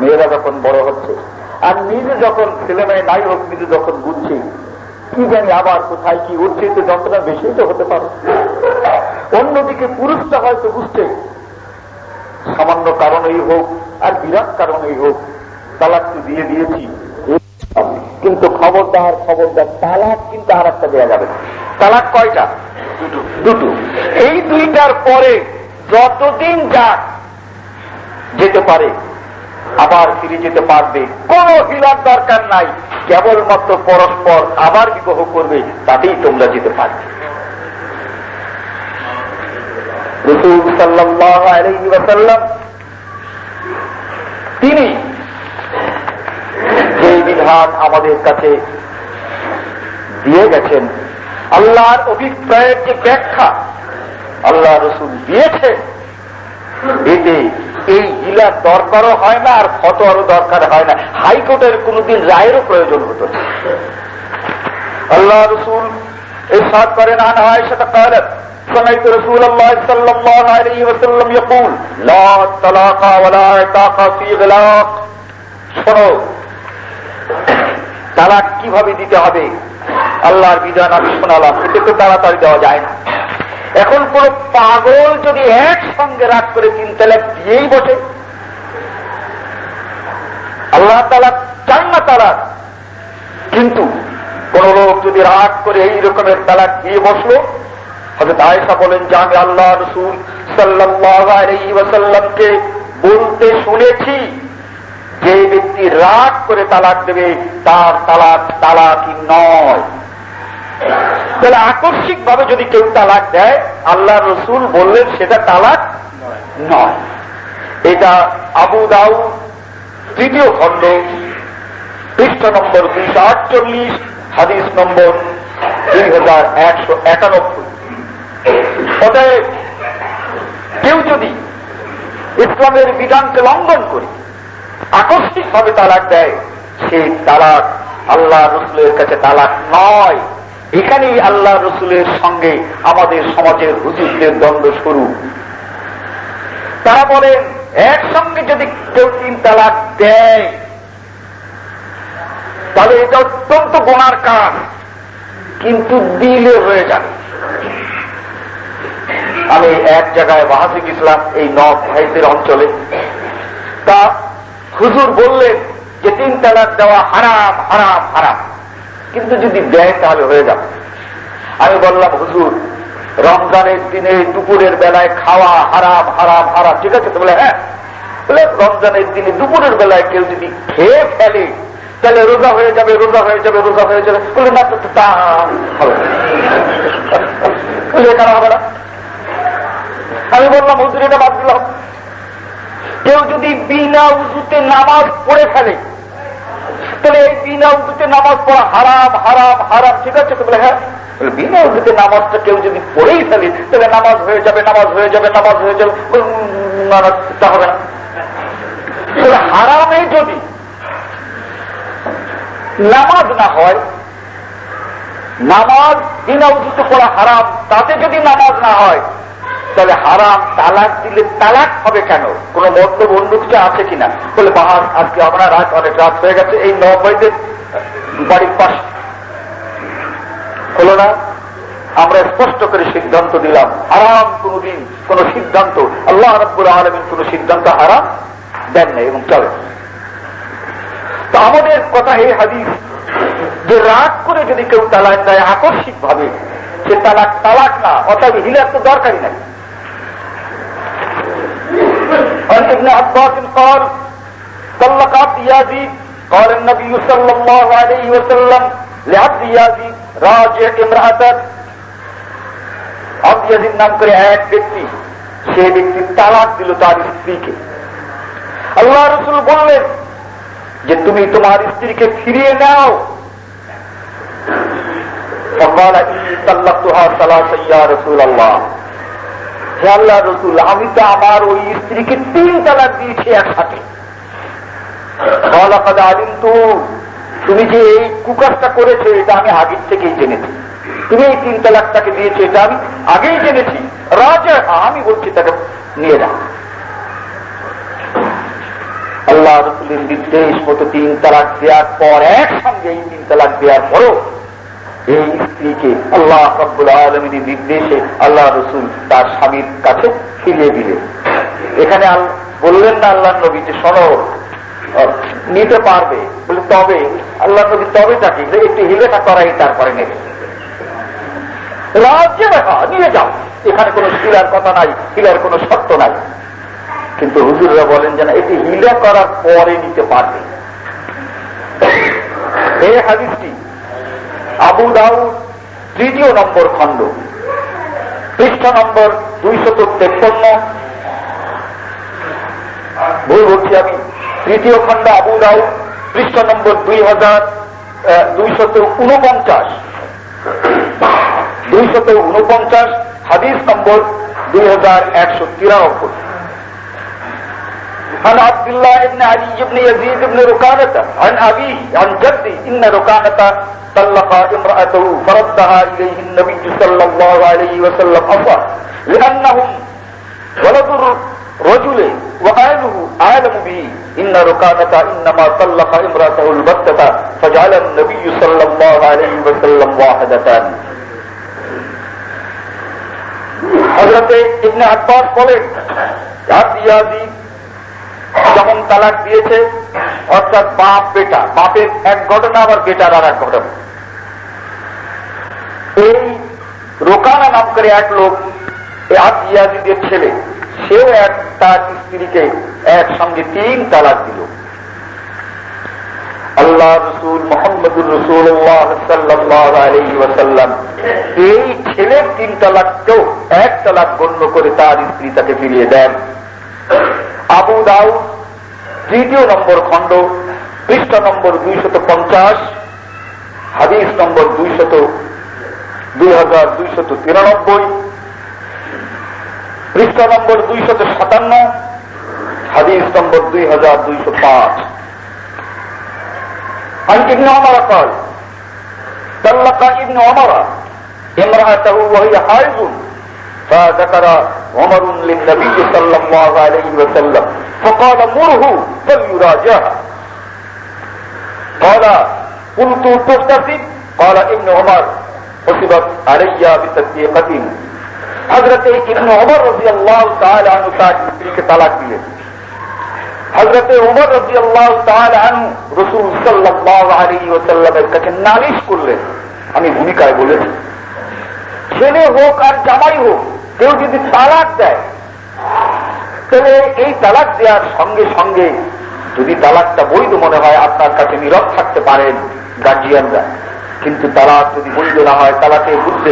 মেয়েরা যখন বড় হচ্ছে, আর নিজে যখন ছেলে মেয়ে নাই হোক, নিজে যখন বুঝছে, কি জানি আবার কোথায় কি উঠছে, তো যন্ত্রণা বেশি তো হতে পারে। অন্যদিকে পুরুষটা হয়তো বুঝছে, সামান্য কারণেই হোক আর বিরাট কারণেই হোক তালাক তো দিয়ে দিয়েছি। কিন্তু খবরদার খবরদার, তালাক কিন্তু আর একটা দেওয়া যাবে। তালাক কয়টা? দুটো। এই দুইটার পরে যতদিন যাক যেতে পারে, আবার ফিরে যেতে পারবে। কোন হিলার দরকার নাই। কেবলমাত্র পরস্পর আবার বিবাহ করবে, তাতেই তোমরা যেতে পারবে। তিনি বিধান আমাদের কাছে দিয়ে গেছেন আল্লাহর অভিপ্রায়ের যে ব্যাখ্যা আল্লাহ রসুল দিয়েছেন এতে এই হিলার দরকারও হয় না আর ফটোয়ারও দরকার হয় না হাইকোর্টের কোনদিন রায়েরও প্রয়োজন হতো না আল্লাহ রসুল এই সাত করেন আনা হয় সেটা কালেন سمعت رسول الله صلى الله عليه وسلم يقول لا طلاق ولا عتاق في غلاق শোনো তালাক কীভাবে দিতে হবে? আল্লাহর বিধান আমি শোনালাম এতে তো তাড়াতাড়ি দেওয়া যায় না। এখন কোন পাগল যদি একসঙ্গে রাগ করে তিন তালাক দিয়েই বসে, আল্লাহ তালা চান না তালাক কিন্তু কোন লোক যদি রাগ করে এই রকমের তালাক দিয়ে বসল হয়তো আয়সা বলেন, যে আমি আল্লাহ রসুল সাল্লাহামকে বলতে শুনেছি। যে ব্যক্তি রাগ করে তালাক দেবে, তার তালাক তালাকই নয়। তাহলে আকস্মিক ভাবে যদি কেউ তালাক দেয়, আল্লাহ রসুল বললেন সেটা তালাক নয়। এটা আবু দাউ তৃতীয় খণ্ড, পৃষ্ঠ নম্বর দুইশো আটচল্লিশ, হাদিস নম্বর দুই হাজার একশো একানব্বই। অতএব কেউ যদি ইসলামের বিধানকে লঙ্ঘন করে আকস্মিক ভাবে তালাক দেয়। সেই তালাক আল্লাহ রসুলের কাছে তালাক নয়। এখানেই আল্লাহ রসুলের সঙ্গে আমাদের সমাজের হুজুরদের দ্বন্দ্ব শুরু। তারা বলেন, একসঙ্গে যদি কেউ তিন তালাক দেয়, তাহলে এটা অত্যন্ত গোনার কাজ, কিন্তু দিলে হয়ে যাবে। আমি এক জায়গায় মাহাসিক ইসলাম এই নব ভাইসের অঞ্চলে। তা হুজুর বললেন যে তিন তালাক দেওয়া হারাম হারাম হারাম। কিন্তু যদি দেয় তাহলে হয়ে যাবে। আমি বললাম, হুজুর, রমজানের দিনে দুপুরের বেলায় খাওয়া হারাম হারাম হারাম, ঠিক আছে? বলে হ্যাঁ। বলে, রমজানের দিনে দুপুরের বেলায় কেউ যদি খেয়ে ফেলে, তাহলে রোজা হয়ে যাবে, রোজা হয়ে যাবে, রোজা হয়ে যাবে। বলে, না, তো, তা হবে না। আমি বললাম, হুজুর, এটা বাদ দিলাম। কেউ যদি বিনা উজুতে নামাজ পড়ে ফেলে, তাহলে এই বিনা উজুতে নামাজ পড়া হারাম হারাম হারাম, ঠিক আছে? তো বলে হ্যাঁ বিনা উজুতে নামাজটা কেউ যদি পড়েই ফেলে, তাহলে নামাজ হয়ে যাবে, নামাজ হয়ে যাবে, নামাজ হয়ে যাবে। না তা হবে না। হারামে যদি নামাজ না হয়, নামাজ বিনা উজুতে পড়া হারাম, তাতে যদি নামাজ না হয় তাহলে হারাম তালাক দিলে তালাক হবে কেন? কোন মন্তব্য অন্য কিছু আছে কিনা? বলে, বাহার, আজকে আমরা রাত অনেক রাত হয়ে গেছে, এই নবাইদের বাড়ির পাশ হলো না। আমরা স্পষ্ট করে সিদ্ধান্ত দিলাম হারাম কোনদিন কোন সিদ্ধান্ত, আল্লাহ রব্বুল আলমিন কোন সিদ্ধান্ত হারাম দেন নাই এবং চলে। তো আমাদের কথা এই হাদিস, যে রাগ করে যদি কেউ তালাক দেয় আকস্মিক ভাবে সে তালাক তালাক না অর্থাৎ হিলার তো দরকারই নাই। عن ابن عباس قال طلقت يازيد قال النبي صلى الله عليه وسلم لعبد يازيد راجع امرأتك আব্দ ইয়াজিদ নাম করে এক ব্যক্তি সে ব্যক্তি তালাক দিল তার স্ত্রীকে আল্লাহ রসুল বললেন যে তুমি তোমার স্ত্রীকে ফিরিয়ে নাও فقال إني طلقتها ثلاثة يا رسول الله আল্লাহ রসুল, আমি তো আমার ওই স্ত্রীকে তিন তালাক দিয়েছি একসাথে কিন্তু তুমি যে এই কুকারটা করেছে, এটা আমি আগের থেকেই জেনেছি। তুমি এই তিন তালাকটাকে দিয়েছে, এটা আমি আগেই জেনেছি। রাজা, আমি বলছি তাকে নিয়ে যাও। আল্লাহ রসুলের নির্দেশ মতো তিন তালাক দেওয়ার পর একসঙ্গে এই তিন তালাক দেওয়ার পরও এই স্ত্রীকে আল্লাহ আব্বুল আলমিনের নির্দেশে আল্লাহ রসুল তার স্বামীর কাছে ফিরিয়ে দিলেন। এখানে বললেন না আল্লাহ নবী যে, শোনো নিতে পারবে। বলে তবে? আল্লাহ নবী, তবে তাকে একটু হিলেখা করাই তারপরে নেবে। রাজ্যে দেখা, নিয়ে যাও। এখানে কোনো শিলার কথা নাই, শিলার কোনো শর্ত নাই। কিন্তু হুজুররা বলেন যে, না এটি হিলা করার পরে নিতে পারবে। এই হাদিসটি আবু দাউদ তৃতীয় নম্বর খণ্ড পৃষ্ঠ নম্বর দুইশত তেপ্পন্ন ভুল বলছি আমি তৃতীয় খণ্ড আবু দাউদ পৃষ্ঠ নম্বর দুই হাজার দুইশত উনপঞ্চাশ দুইশত উনপঞ্চাশ হাদিস নম্বর দুই হাজার একশো তিরানব্বই عن عبد الله بن علي بن يزيد بن ركانة عن أبيه عن جدي إن ركانة طلق امرأته فردها إليه النبي صلى الله عليه وسلم. افا لأنهم ولد الرجل وآله عالم به. إن ركانة إنما طلق امرأته البتة فجعل النبي صلى الله عليه وسلم واحدة. حضرت ابن عباس قلت عبد يازيد যেমন তালাক দিয়েছে, অর্থাৎ বাপ, বেটা, বাপের এক ঘটনা আবার বেটার আর এক ঘটনা। এই রোকানা নাম করে এক লোক ইয়াজিদের ছেলে, সেও এক, তার স্ত্রীকে একসঙ্গে তিন তালাক দিল। আল্লাহ রসুল মোহাম্মদুর রসুল্লাহ এই ছেলের তিন তালাককেও এক তালাক গণ্য করে তার স্ত্রী তাকে ফিরিয়ে দেন। আবু দাউ তৃতীয় নম্বর খণ্ড পৃষ্ঠ নম্বর দুইশত পঞ্চাশ হাদিস নম্বর দুইশত দুই হাজার দুইশত তিরানব্বই পৃষ্ঠ নম্বর দুইশত সাতান্ন হাদিস নম্বর দুই হাজার দুইশো পাঁচ عن ابن عمر قال طلق ابن عمر امرأته وهي حائض فذكر عمر للنبي صلى الله عليه وسلم فقال مره فليراجعها قال قلت تغتسل قال ابن عمر حسبت علي بتصديقة حضرت ابن عمر رضي الله تعالى عنه তার স্ত্রীকে তালাক দিলেন হজরতে উমর রবি আল্লাহ আনু রসুল সাল্লাহ আলী ওসাল্লামের কাছে নালিশ করলেন আমি ভূমিকায় বলেছি ছেলে হোক আর জামাই হোক কেউ যদি তালাক দেয়, তাহলে এই তালাক দেওয়ার সঙ্গে সঙ্গে যদি তালাকটা বৈধ মনে হয়, আপনার কাছে নীরব থাকতে পারেন গার্জিয়ানরা কিন্তু তালাক যদি বৈধ না হয়, তালাকের বুঝতে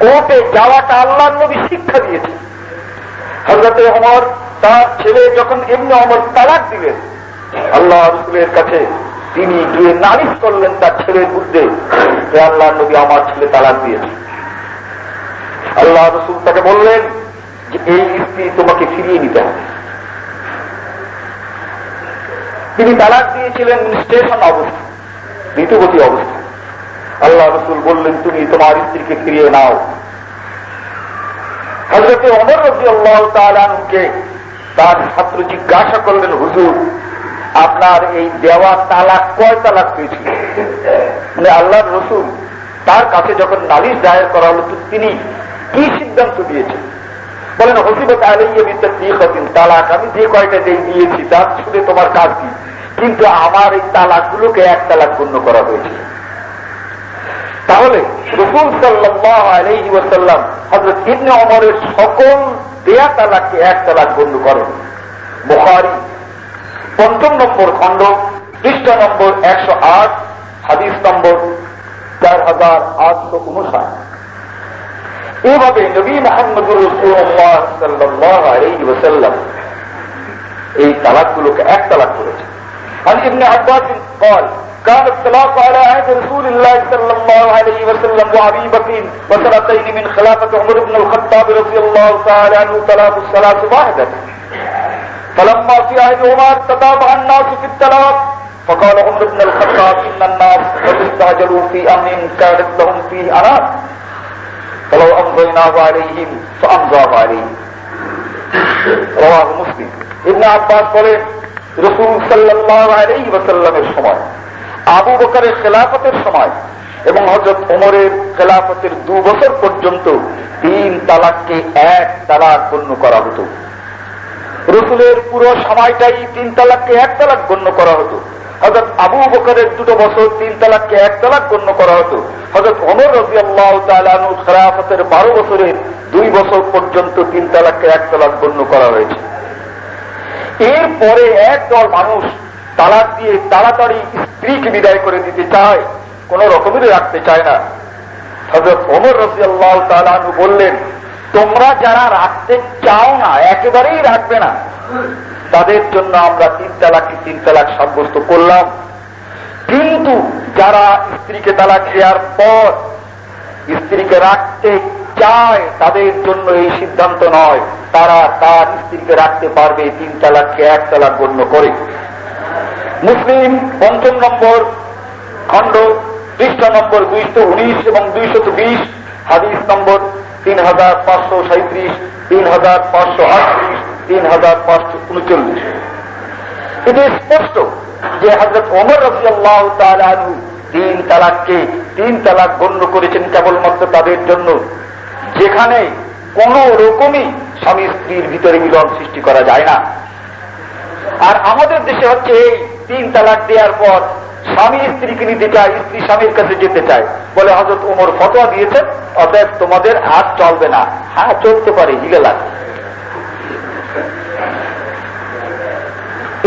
কোর্টে যাওয়াটা আল্লাহ নবী শিক্ষা দিয়েছে হজরতে অমর তার ছেলে যখন এমনি অমর তালাক দিলেন, আল্লাহ রসুলের কাছে তিনি গিয়ে নালিশ করলেন তার ছেলের বুদ্ধে আল্লাহ নবী আমার ছেলে তালাক দিয়েছে। আল্লাহ রসুল তাকে বললেন যে এই স্ত্রী তোমাকে ফিরিয়ে নিতে হবে। তিনি তালাক দিয়েছিলেন স্টেশন অবস্থা ঋতুগতি অবস্থা। আল্লাহ রসুল বললেন, তুমি তোমার স্ত্রীকে ফিরিয়ে নাও। হজরতে অমর রবি আল্লাহ তালকে তার ছাত্র জিজ্ঞাসা করলেন, হুজুর, আপনার এই দেওয়া তালাক কয় তালাক পেয়েছিল মানে আল্লাহর রসুল তার কাছে যখন নালিশ দায়ের করা হলো তিনি কি সিদ্ধান্ত দিয়েছেন বলেন হসিবত আলাইয়া বিদ্যা দিয়ে তালাক, আমি যে কয়টা যে দিয়েছি, তার শুনে তোমার কাজ কি? কিন্তু আমার এই তালাকগুলোকে এক তালাক গণ্য করা হয়েছে। তাহলে রসুল হজরত ইবনে অমরের সকল দেয়া তালাককে এক তালাক গণ্য করেন। বুখারি, পঞ্চম নম্বর খণ্ড, পৃষ্ঠ নম্বর একশো আট, হাদিস নম্বর চার হাজার আটশো উনষাট। يبقى بالنبي محمد رسول الله صلى الله عليه وسلم. إيه تلكلك إيه تلكلك عن ابن عباس قال كان الصلاة على عهد رسول الله صلى الله عليه وسلم وأبي بكر وثلاثين من خلافة عمر بن الخطاب رضي الله تعالى عنه تلاف الصلاة واحدا فلما في عهد عمر تتابع الناس في التلاف فقال عمر بن الخطاب إن الناس قد استعجلوا في أمر كانت لهم فيه أناس. فلو امضيناه عليهم فامضاه عليهم رواه মুসলিম ইবনে আব্বাস বলেন রসুল সাল্লাহ আলাই ওয়াসাল্লামের সময় আবু বকরের খেলাফতের সময় এবং হজরত ওমরের খেলাফতের দু বছর পর্যন্ত তিন তালাককে এক তালাক গণ্য করা হতো রসুলের পুরো সময়টাই তিন তালাককে এক তালাক গণ্য করা হতো হজরত আবু বকরের দুটো বছর তিন তালাককে এক তালাক গণ্য করা হতো। হজরত অমর রবি আল্লাহ তালু খেলাফতের বারো বছরের দুই বছর পর্যন্ত তিন তালাককে এক তালাক গণ্য করা হয়েছে। এরপরে একদল মানুষ তালাক দিয়ে তাড়াতাড়ি স্ত্রীকে বিদায় করে দিতে চায়, কোন রকমেরই রাখতে চায় না। হজরত অমর রবি আল্লাহ তালু বললেন, তোমরা যারা রাখতে চাও না, একেবারেই রাখবে না। তাদের জন্য আমরা তিন তালাককে তিন তালাক সাব্যস্ত করলাম। কিন্তু যারা স্ত্রীকে তালাক দেওয়ার পর স্ত্রীকে রাখতে চায়, তাদের জন্য এই সিদ্ধান্ত নয়। তারা তার স্ত্রীকে রাখতে পারবে, তিন তালাককে এক তালাক গণ্য করে। মুসলিম পঞ্চম নম্বর খণ্ড, পৃষ্ঠ নম্বর দুইশো উনিশ এবং দুইশত বিশ, হাদিস নম্বর তিন হাজার পাঁচশো সাঁত্রিশ তিন হাজার পাঁচশো আটত্রিশ। তিন হাজার পাঁচশো উনচল্লিশ। এটি স্পষ্ট যে হজরত ওমর রবি আল্লাহ তিন তালাককে তিন তালাক গণ্য করেছেন কেবলমাত্র তাদের জন্য। যেখানে কোন রকমই স্বামী স্ত্রীর ভিতরে মিলন সৃষ্টি করা যায় না। আর আমাদের দেশে হচ্ছে এই তিন তালাক দেওয়ার পর স্বামী স্ত্রীকে নিতে চায়, স্ত্রী স্বামীর কাছে যেতে চায়। বলে হজরত ওমর ফতোয়া দিয়েছেন, অতএব তোমাদের আর চলবে না। হ্যাঁ চলতে পারে, হিলে লাগে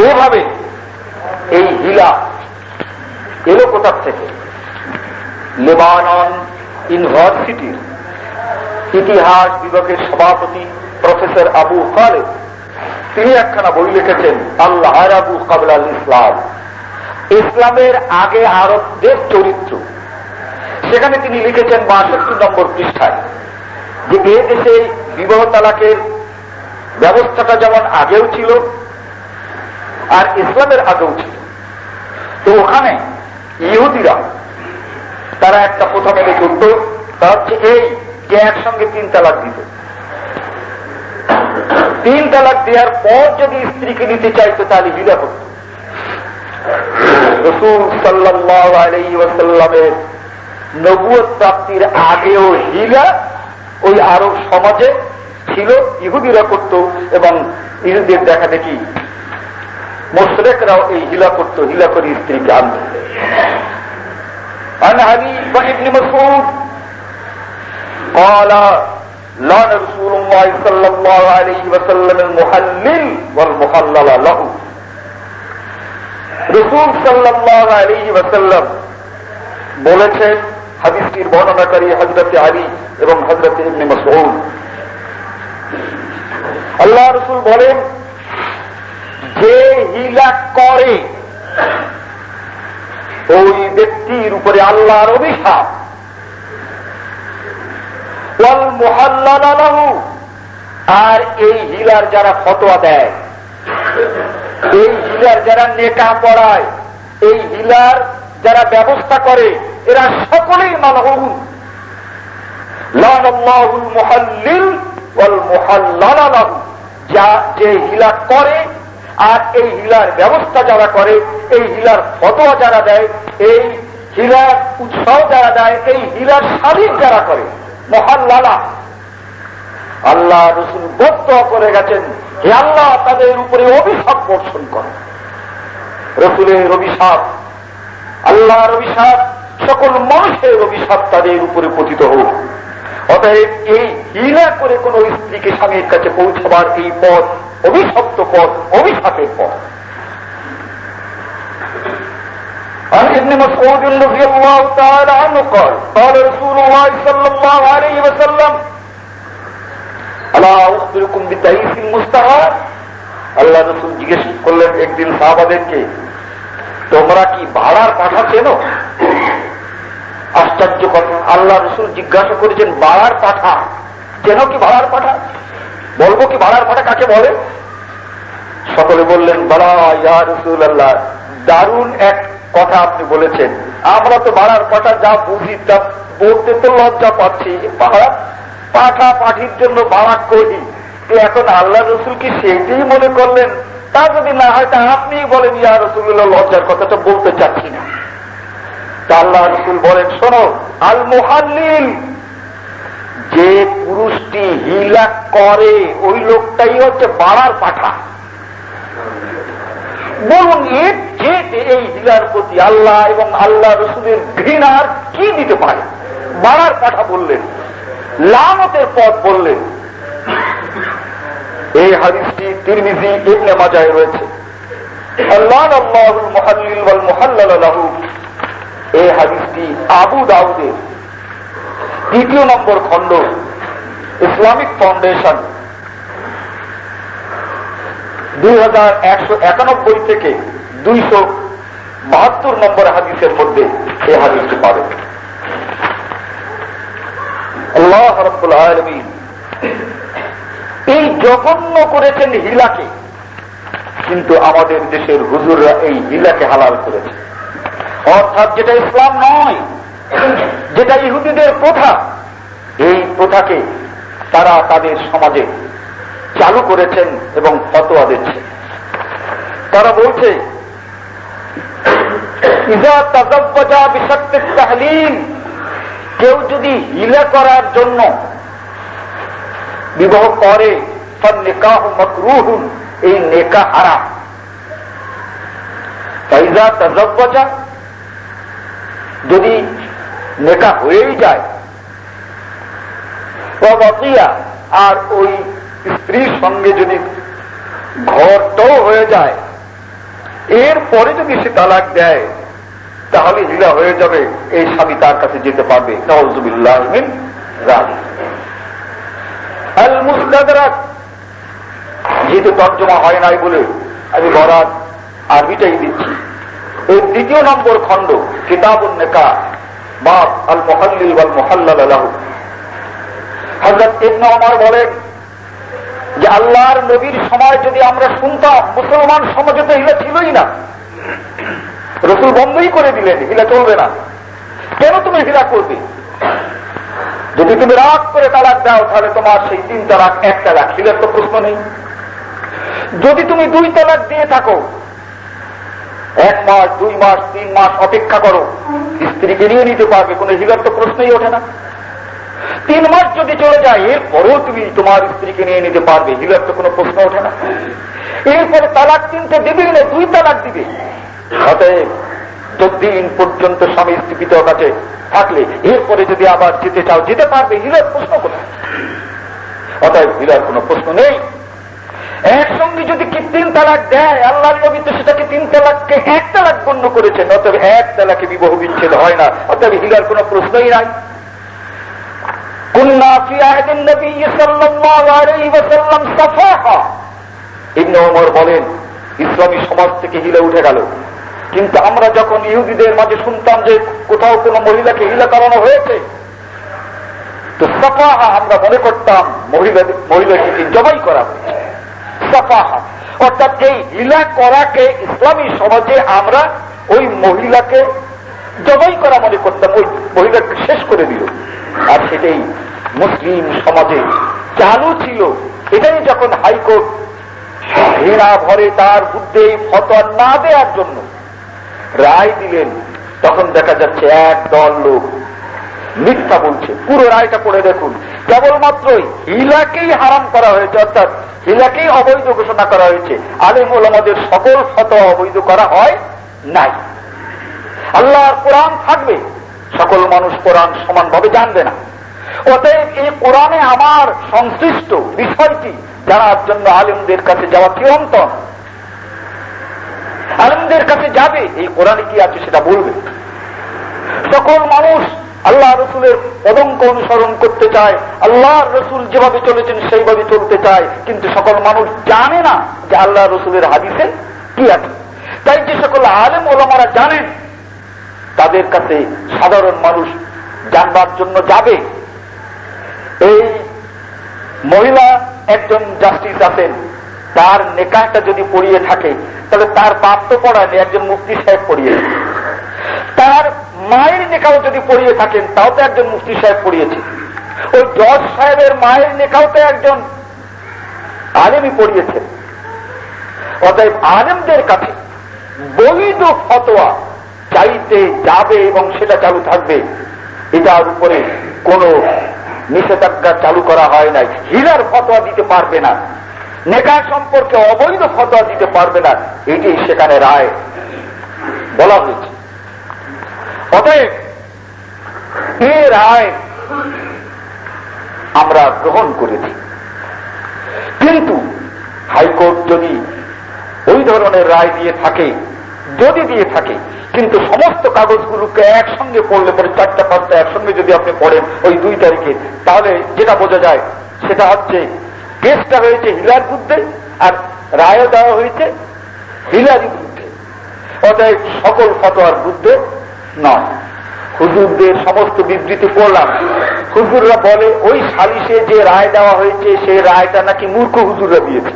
এভাবে এই হিলা এলো কোথার থেকে? লেবানন ইউনিভার্সিটির ইতিহাস বিভাগের সভাপতি প্রফেসর আবু খালেদ। তিনি একখানা বই লিখেছেন আল্লাহ আরাবু কাবলাল ইসলাম। ইসলামের আগে আরবদের চরিত্র। সেখানে তিনি লিখেছেন বাষট্টি নম্বর পৃষ্ঠায় যে এ দেশে বিবাহ তালাকের ব্যবস্থাটা যেমন আগেও ছিল, আর ইসলামের আগেও ছিল। তো ওখানে ইহুদিরা, তারা একটা প্রথমে লিখে উঠত তা হচ্ছে এই যে একসঙ্গে তিন তালাক দিত। তিন তালাক দেওয়ার পর যদি স্ত্রীকে নিতে চাইতো, তাহলে হিলা করত। রসুল সাল্লাহ নবুয় প্রাপ্তির আগেও হিলা ওই আরব সমাজে ছিল ইহুদিরা করত এবং ইহুদের দেখা দেখি মোশরেকরাও এই হিলা করত হিলা করে স্ত্রীকে আনত عن علي بن مسعود قال لعن رسول الله صلى الله عليه وسلم المحلل والمحلل له রসুল সাল্লাহ আলী ওয়াসাল্লাম বলেছেন হাদিসটির বর্ণনাকারী হজরতে আলী এবং হজরতে ইবনে মাসউদ আল্লাহ রসুল বলেন, যে হিলা করে, ওই ব্যক্তির উপরে আল্লাহর অভিশাপ। আর এই হিলার যারা ফতোয়া দেয়, এই হিলার যারা নেকা পড়ায়, এই হিলার যারা ব্যবস্থা করে, এরা সকলেই মানহুন লাহুল মুহাল্লিল ওয়াল যা যে হিলা করে আর এই হিলার ব্যবস্থা যারা করে, এই হিলার ফতোয়া যারা দেয়, এই হিলার উৎসাহ যারা দেয়, এই হিলার স্বাধীন যারা করে, মহাল্লালা। আল্লাহ রসুল বদ্ধ করে গেছেন, হে আল্লাহ তাদের উপরে অভিশাপ বর্ষণ করে। রসুলের অভিশাপ, আল্লাহর অভিশাপ, সকল মানুষের অভিশাপ তাদের উপরে পতিত হোক। অতএব এই হিলা করে কোন স্ত্রীকে স্বামীর কাছে পৌঁছাবার এই পথ অভিশপ্ত পথ অভিশাপের পথ عن ابن مسعود رضي الله تعالى عنه قال قال رسول الله صلى الله عليه وسلم আল্লাহ أخبركم بتعيس المستعار আল্লাহ রসুল জিজ্ঞেস করলেন একদিন সাহাবাদেরকে তোমরা কি ভাড়ার পাঠা চেনো আশ্চর্য কথা আল্লাহ রসুল জিজ্ঞাসা করেছেন ভাড়ার পাঠা? চেন কি ভাড়ার পাঠা? বলব কি ভাড়ার পাঠা কাকে বলে? সকলে বললেন বলা ইয়া রসুল আল্লাহ দারুণ এক কথা আপনি বলেছেন। আমরা তো ভাড়ার পাঠা যা বুঝি তা বলতে তো লজ্জা পাচ্ছি। ভাড়া পাঠা পাঠির জন্য ভাড়া করি। তো এখন আল্লাহ রসুল কি সেইটাই মনে করলেন? তা যদি না হয়, তা আপনি বলেন, ইয়া রসুল্লাহ লজ্জার কথাটা বলতে চাচ্ছি না। আল্লাহ রসুল বলেন, শোনো আল মোহাল্লিল যে পুরুষটি হিলা করে, ওই লোকটাই হচ্ছে বাড়ার পাঠা। বলুন, এর যে এই হিলার প্রতি আল্লাহ এবং আল্লাহ রসুলের ঘৃণার কি দিতে পারে? বাড়ার পাঠা বললেন লামতের পথ বললেন। এই হাদিসটি তিরমিজি, ইবনে মাজায় রয়েছে। আল্লাহ আল্লাহুল মুহাল্লিল এই হাদিসটি আবু দাউদের দ্বিতীয় নম্বর খণ্ড, ইসলামিক ফাউন্ডেশন, দুই হাজার একশো একানব্বই থেকে দুইশো বাহাত্তর নম্বর হাদিসের মধ্যে এই হাদিসটি পাবেন। আল্লাহ রব্বুল এই জঘন্য করেছেন হিলাকে, কিন্তু আমাদের দেশের হুজুররা এই হিলাকে হালাল করেছে। অর্থাৎ যেটা ইসলাম নয়, যেটা ইহুদিদের প্রথা, এই প্রথাকে তারা তাদের সমাজে চালু করেছেন এবং ফতোয়া দিচ্ছে তারা বলছে কেউ যদি হিলা করার জন্য বিবাহ করে এই নেকা হারাম। ফাইজা তাজব্বাজা যদি নেকা হয়েই যায় আর ওই স্ত্রীর সঙ্গে যদি ঘরটাও হয়ে যায়, এরপরে যদি সে তালাক দেয়, তাহলে হিলা হয়ে যাবে, এই স্বামী তার কাছে যেতে পারবে। আল যেহেতু তর্জমা হয় নাই বলে আমি বরাত আরবিটাই দিচ্ছি। এই দ্বিতীয় নম্বর খণ্ড কিতাবুল নেকা বাপ আল মোহাল্লিল ওয়াল মোহাল্লাল আলাহু হজরত ইবনে ওমর বলেন যে, আল্লাহর নবীর সময় যদি আমরা শুনতাম, মুসলমান সমাজে তো হিলা ছিলই না। রসুল বন্ধই করে দিলেন, হিলা চলবে না। কেন তুমি হিলা করবে? যদি তুমি রাগ করে তালাক দাও, তাহলে তোমার সেই তিন তালাক, এক তালাক, হিলের তো প্রশ্ন নেই। যদি তুমি দুই তালাক দিয়ে থাকো এক মাস, দুই মাস, তিন মাস অপেক্ষা করো। স্ত্রীকে নিয়ে নিতে পারবে, কোনো হিলার তো প্রশ্নই ওঠে না। তিন মাস যদি চলে যায়, এরপরেও তুমি তোমার স্ত্রীকে নিয়ে নিতে পারবে হিলার তো কোনো প্রশ্ন ওঠে না। এরপরে তালাক তিনটে দেবে না, দুই তালাক দিবে। অতএব যতদিন পর্যন্ত স্বামী স্ত্রী পিতার কাছে থাকলে, এরপরে যদি আবার যেতে চাও, যেতে পারবে হিলার প্রশ্ন কোথায়? অতএব হিলার কোনো প্রশ্ন নেই। একসঙ্গে যদি কি তিন তালাক দেয় আল্লাহ নবী তো সেটাকে তিন তালাককে এক তালাক গণ্য করেছেন, অতএব এক তালাকে বিবাহ বিচ্ছেদ হয় না। অতএব হিলার কোনো প্রশ্নই নাই। ওমর বলেন, ইসলামী সমাজ থেকে হিলা উঠে গেল। কিন্তু আমরা যখন ইহুদিদের মাঝে শুনতাম যে কোথাও কোনো মহিলাকে হিলা করানো হয়েছে, তো সাফাহা আমরা মনে করতাম মহিলা মহিলাটিকে জবাই করা হয়েছে। সাফাহা অর্থাৎ এই হিলা করাকে ইসলামী সমাজে আমরা ওই মহিলাকে জবাই করা মনে করতাম, ওই মহিলাকে শেষ করে দিল। আর সেটাই মুসলিম সমাজে চালু ছিল। এটাই যখন হাইকোর্ট ঘৃণা ভরে তার বুদ্ধে ফতোয়া না দেওয়ার জন্য রায় দিলেন, তখন দেখা যাচ্ছে এক দল লোক মিথ্যা বলছে। পুরো রায়টা পড়ে দেখুন। কেবলমাত্র হিলাকেই হারাম করা হয়েছে, অর্থাৎ হিলাকেই অবৈধ ঘোষণা করা হয়েছে। আলিম ওলামাদের সকল ফতোয়া অবৈধ করা হয় নাই। আল্লাহর কোরআন থাকবে, সকল মানুষ কোরআন সমানভাবে জানবে না। অতএব এই কোরআনে আমার সংশ্লিষ্ট বিষয়টি জানার জন্য আলিমদের কাছে যাওয়া চিরন্তন। আলিমদের কাছে যাবে, এই কোরআনে কি আছে সেটা বলবে। সকল মানুষ আল্লাহ রসুলের পদঙ্ক অনুসরণ করতে চায় আল্লাহ রসুল যেভাবে চলেছেন সেইভাবে চলতে চায়, কিন্তু সকল মানুষ জানে না যে আল্লাহ রসুলের হাদিসে কি আছে। তাই যে সকল আলেম ওলামারা জানেন, তাদের কাছে সাধারণ মানুষ জানবার জন্য যাবে। এই মহিলা একজন জাস্টিস আছেন, তার নেকাহটা যদি পড়িয়ে থাকে, তাহলে তার বাপ তো পড়ায়নি, একজন মুক্তি সাহেব পড়িয়েছে। তার মায়ের নেকাও যদি পড়িয়ে থাকেন, তাও তো একজন মুফতি সাহেব পড়িয়েছে। ওই জজ সাহেবের মায়ের নেকাও তো একজন আলেমই পড়িয়েছেন অতএব আলেমদের কাছে বৈধ ফতোয়া চাইতে যাবে এবং সেটা চালু থাকবে, এটার উপরে কোন নিষেধাজ্ঞা চালু করা হয় নাই। হিলার ফতোয়া দিতে পারবে না, নেকা সম্পর্কে অবৈধ ফতোয়া দিতে পারবে না, এটি সেখানে রায় বলা হয়েছে। অতএব এ রায় আমরা গ্রহণ করেছি। কিন্তু হাইকোর্ট যদি ওই ধরনের রায় দিয়ে থাকে, যদি দিয়ে থাকে, কিন্তু সমস্ত কাগজগুলোকে একসঙ্গে পড়লে পরে চারটা পাঁচটা একসঙ্গে যদি আপনি পড়েন ওই দুই তারিখে, তাহলে যেটা বোঝা যায় সেটা হচ্ছে কেসটা হয়েছে হিলার বুদ্ধে আর রায় দেওয়া হয়েছে হিলারি বুদ্ধে অতএব সকল ফতোয়ার বুদ্ধে নয়। হুজুরদের সমস্ত বিবৃতি পড়লাম। হুজুররা বলে, ওই সালিশে যে রায় দেওয়া হয়েছে, সেই রায়টা নাকি মূর্খ হুজুররা দিয়েছে।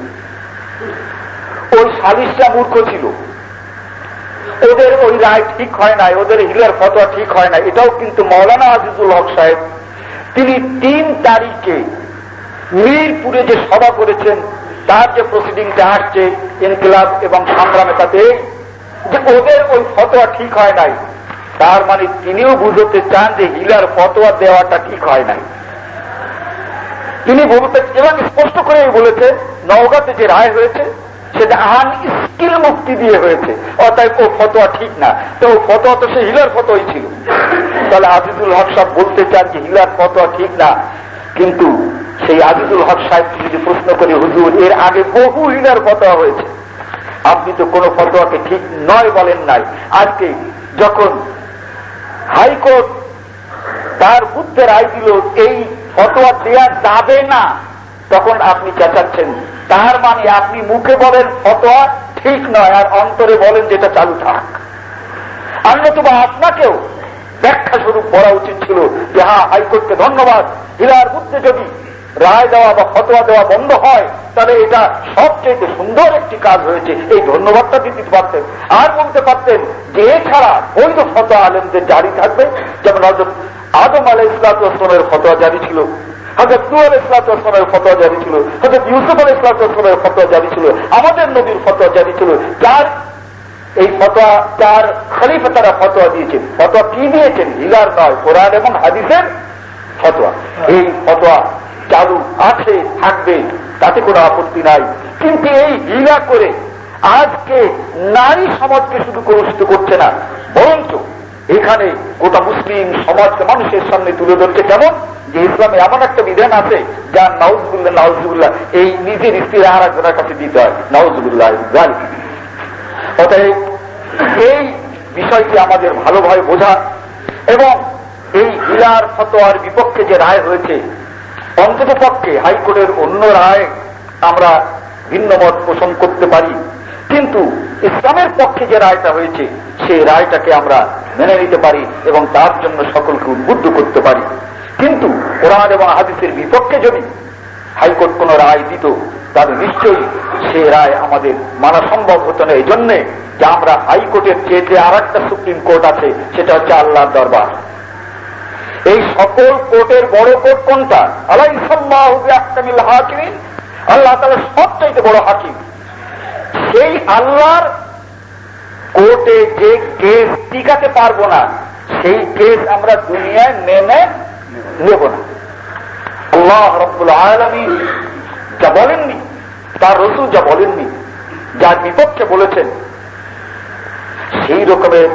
ওই সালিশটা মূর্খ ছিল। ওদের ওই রায় ঠিক হয় নাই, ওদের হিলের ফতোয়া ঠিক হয় না এটাও কিন্তু মৌলানা আজিজুল হক সাহেব, তিনি তিন তারিখে মিরপুরে যে সভা করেছেন, তার যে প্রসিডিংটা আসছে, ইনকিলাব এবং সংগ্রামে তাতে, যে ওদের ওই ফতোয়া ঠিক হয় নাই তার মানে তিনিও বুঝতে চান যে হিলার ফতোয়া দেওয়াটা ঠিক হয় নাই। তিনি বলতে এবং স্পষ্ট করে বলেছে, নওগাঁতে যে রায় হয়েছে, সেটা আন স্কিল মুক্তি দিয়ে হয়েছে। অর্থাৎ ও ফতোয়া ঠিক না। তো ফতোয়া তো সে হিলার ফতোয়াই ছিল। তাহলে আজিজুল হক সাহেব বলতে চান যে হিলার ফতোয়া ঠিক না, কিন্তু সেই আজিজুল হক সাহেবকে যদি প্রশ্ন করি, হুজুর, এর আগে বহু হিলার ফতোয়া হয়েছে। আপনি তো কোনো ফতোয়াকে ঠিক নয় বলেন নাই। আজকে যখন হাইকোর্ট তার বুদ্ধে রায় দিল, এই ফতোয়া দেওয়া যাবে না। তখন আপনি চেঁচাচ্ছেন। তার মানে আপনি মুখে বলেন, ফতোয়া ঠিক নয়, আর অন্তরে বলেন যেটা চালু থাক। আমি নতুবা আপনাকেও ব্যাখ্যা স্বরূপ করা উচিত ছিল যে হ্যাঁ হাইকোর্টকে ধন্যবাদ। হিলার বুদ্ধে যদি রায় দেওয়া বা ফতোয়া দেওয়া বন্ধ হয় তাহলে এটা সবচেয়ে সুন্দর একটি কাজ হয়েছে। এই ধন্যবাদটা দিতে পারতেন। আর বলতে পারতেন, যে এছাড়া বৈধ ফতোয়া আলেমদের জারি থাকবে, যেমন হজরত আদম আলাই ইসলামের ফতোয়া জারি ছিল হজরত নু আল ইসলামের ফতোয়া জারি ছিল হজরত ইউসুফ আল ইসলামের ফতোয়া জারি ছিল, আমাদের নবীর ফতোয়া জারি ছিল, যার এই ফতোয়া চার খলিফা তারা ফতোয়া দিয়েছেন। ফতোয়া কি দিয়েছেন? হিলার নয়, কোরআন এবং হাদিসের ফতোয়া। এই ফতোয়া চালু আছে, থাকবে, তাতে কোনো আপত্তি নাই। কিন্তু এই হিলা করে আজকে নারী সমাজকে শুধু কলুষিত করছে না, বরঞ্চ এখানে গোটা মুসলিম সমাজকে, মানুষের সামনে তুলে ধরছে কেমন? যে ইসলামে এমন একটা বিধান আছে, যা নাউজবুল্লাহ নাউজবুল্লাহ, এই নিজের স্ত্রীর আর একজনের কাছে দিতে হয়। নাউজবুল্লাহ অতএব এই বিষয়টি আমাদের ভালোভাবে বোঝা এবং এই হিলার ফতোয়ার বিপক্ষে যে রায় হয়েছে অন্তত পক্ষে হাইকোর্টের অন্য রায় আমরা ভিন্ন মত পোষণ করতে পারি। কিন্তু ইসলামের পক্ষে যে রায়টা হয়েছে, সেই রায়টাকে আমরা মেনে নিতে পারি এবং তার জন্য সকলকে উদ্বুদ্ধ করতে পারি। কিন্তু কোরআন এবং হাদিসের বিপক্ষে যদি হাইকোর্ট কোন রায় দিত, তাহলে নিশ্চয়ই সে রায় আমাদের মানা সম্ভব হতো না। এই জন্যে যে আমরা হাইকোর্টের চেয়ে যে আর একটা সুপ্রিম কোর্ট আছে, সেটা হচ্ছে আল্লাহর দরবার। এই সকল কোর্টের বড় কোর্ট কোনটা? আল্লাহ ইসামিল হাকিমিন। আল্লাহ তাহলে সবচাইতে বড় হাকিম। সেই আল্লাহর কোর্টে যে কেস টিকাতে পারব না, সেই কেস আমরা দুনিয়ায় মেনে নেব না। আল্লাহ রব্বুল আলমী যা বলেননি, তার রসুল যা বলেননি, যার বিপক্ষে বলেছেন, সেই রকমের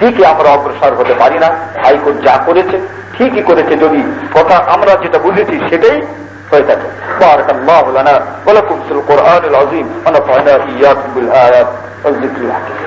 দিকে আমরা অগ্রসর হতে পারি না হাইকোর্ট যা করেছে ঠিকই করেছে যদি কথা আমরা যেটা বুঝেছি সেটাই হয়ে থাকে بارك الله لنا ولكم في القرآن العظيم ونفعنا إياكم بالآيات والذكر الحكيم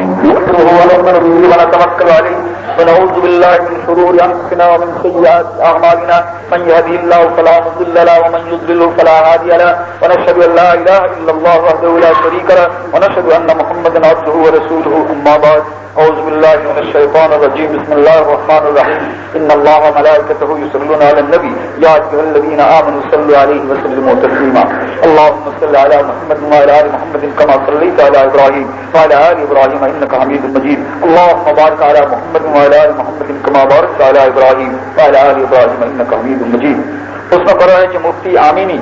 نحمده ونستعينه ونتوكل عليه، ونعوذ بالله من شرور انفسنا ومن سيئات اعمالنا من يهده الله فلا مضل له، ومن يضلل فلا هادي له. ونشهد ان لا اله الا الله وحده لا شريك له، ونشهد ان محمدا عبده ورسوله. اما بعد أعوذ بالله من الشيطان الرجيم بسم الله الرحمن الرحيم إن الله وملائكته يصلون على النبي يا أيها الذين آمنوا صلوا عليه وسلموا تسليما اللهم صل على محمد وعلى آل محمد كما صليت على إبراهيم وعلى آل إبراهيم إنك حميد مجيد اللهم بارك على محمد وعلى آل محمد كما باركت على إبراهيم وعلى آل إبراهيم إنك حميد مجيد প্রশ্ন করা হয়েছে মুফতি আমিনী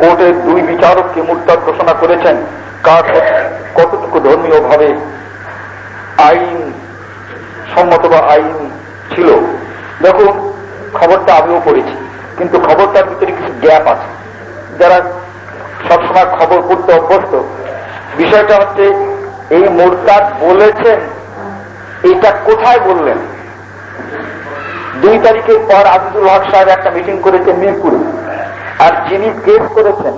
কোর্টের দুই বিচারককে মুরতাদ ঘোষণা করেছেন কার কতটুকু ধর্মীয় ভাবে আইন, সম্মত বা আইন ছিল। দেখুন, খবরটা আমিও পড়েছি, কিন্তু খবরটার ভিতরে কিছু গ্যাপ আছে। যারা সবসময় খবর পড়তে অভ্যস্ত, বিষয়টা হচ্ছে, এই মোরতাদ বলেছেন, এটা কোথায় বললেন? দুই তারিখের পর আজিজুল হক সাহেব একটা মিটিং করেছে মিরপুরে, আর যিনি কেস করেছেন,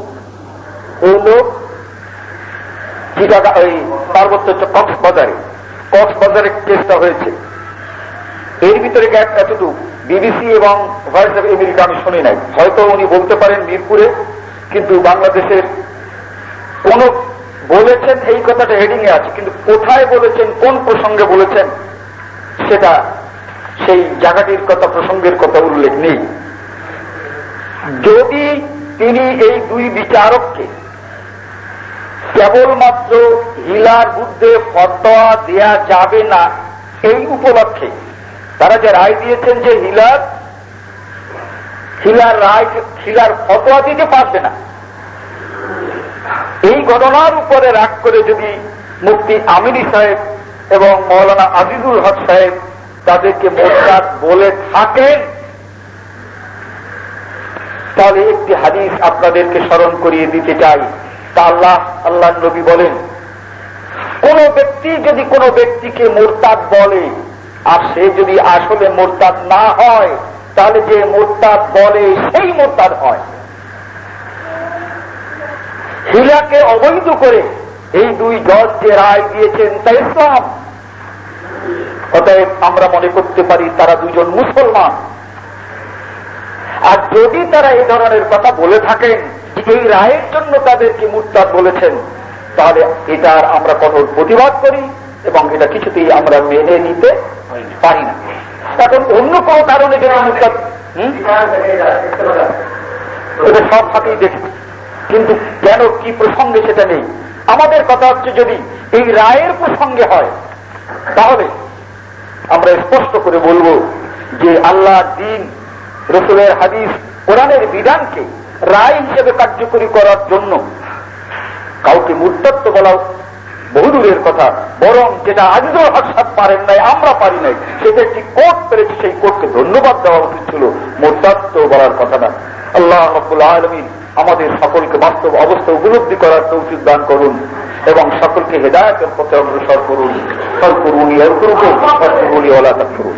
এই লোক, চিটাগা ওই পার্বত্য কক্সবাজারে। কক্সবাজারে কেসটা হয়েছে। এর ভিতরে গ্যাপ এতটুকু বিবিসি এবং ভয়েস অফ আমেরিকা আমি শুনি নাই। হয়তো উনি বলতে পারেন মিরপুরে, কিন্তু বাংলাদেশের কোন বলেছেন এই কথাটা হেডিং এ আছে, কিন্তু কোথায় বলেছেন, কোন প্রসঙ্গে বলেছেন, সেটা সেই জায়গাটির কথা, প্রসঙ্গের কথা উল্লেখ নেই। যদি তিনি এই দুই বিচারককে কেবলমাত্র হিলার বুদ্ধে ফতোয়া দেয়া যাবে না এই উপলক্ষে। তারা যে রায় দিয়েছেন যে হিলার হিলার রায়, হিলার ফতোয়া দিতে পারবে না। এই ঘটনার উপরে রাগ করে যদি মুফতি আমিনী সাহেব এবং মৌলানা আজিজুল হক সাহেব তাদেরকে মোরতাদ বলে থাকেন, তাহলে একটি হাদিস আপনাদেরকে স্মরণ করিয়ে দিতে চাই। তা আল্লাহ আল্লাহ নবী বলেন। কোন ব্যক্তি যদি কোন ব্যক্তিকে মোরতাদ বলে, আর সে যদি আসলে মোরতাদ না হয়, তাহলে যে মোরতাদ বলে, সেই মোরতাদ হয়। হিলাকে অবৈধ করে এই দুই জজ যে রায় দিয়েছেন, তা ইসলাম। অতএব আমরা মনে করতে পারি তারা দুজন মুসলমান। আর যদি তারা এই ধরনের কথা বলে থাকেন এই রায়ের জন্য তাদেরকে মুরতাদ বলেছেন তাহলে এটার আমরা কঠোর প্রতিবাদ করি এবং এটা কিছুতেই আমরা মেনে নিতে পারি না। এখন অন্য কোনো কারণে যদি মুরতাদ এটা সব হাতেই দেখি। কিন্তু কেন কি প্রসঙ্গে সেটা নেই। আমাদের কথা হচ্ছে যদি এই রায়ের প্রসঙ্গে হয় তাহলে আমরা স্পষ্ট করে বলব যে আল্লাহ দিন রসুলের হাদিস কোরআনের বিধানকে রায় হিসেবে কার্যকরী করার জন্য কাউকে মুরতত্ব বলা বহুদূরের কথা, বরং যেটা আজিজুল হক পারেন নাই, আমরা পারি নাই, সেটা একটি কোর্ট পেরেছে, সেই কোর্টকে ধন্যবাদ দেওয়া উচিত ছিল, মোরতত্ব বলার কথা না। আল্লাহ রব্বুল আলমিন আমাদের সকলকে বাস্তব অবস্থা উপলব্ধি করার তৌফিক দান করুন এবং সকলকে হেদায়তের পথে অগ্রসর করুন। করুন এর করুন ওলা করুন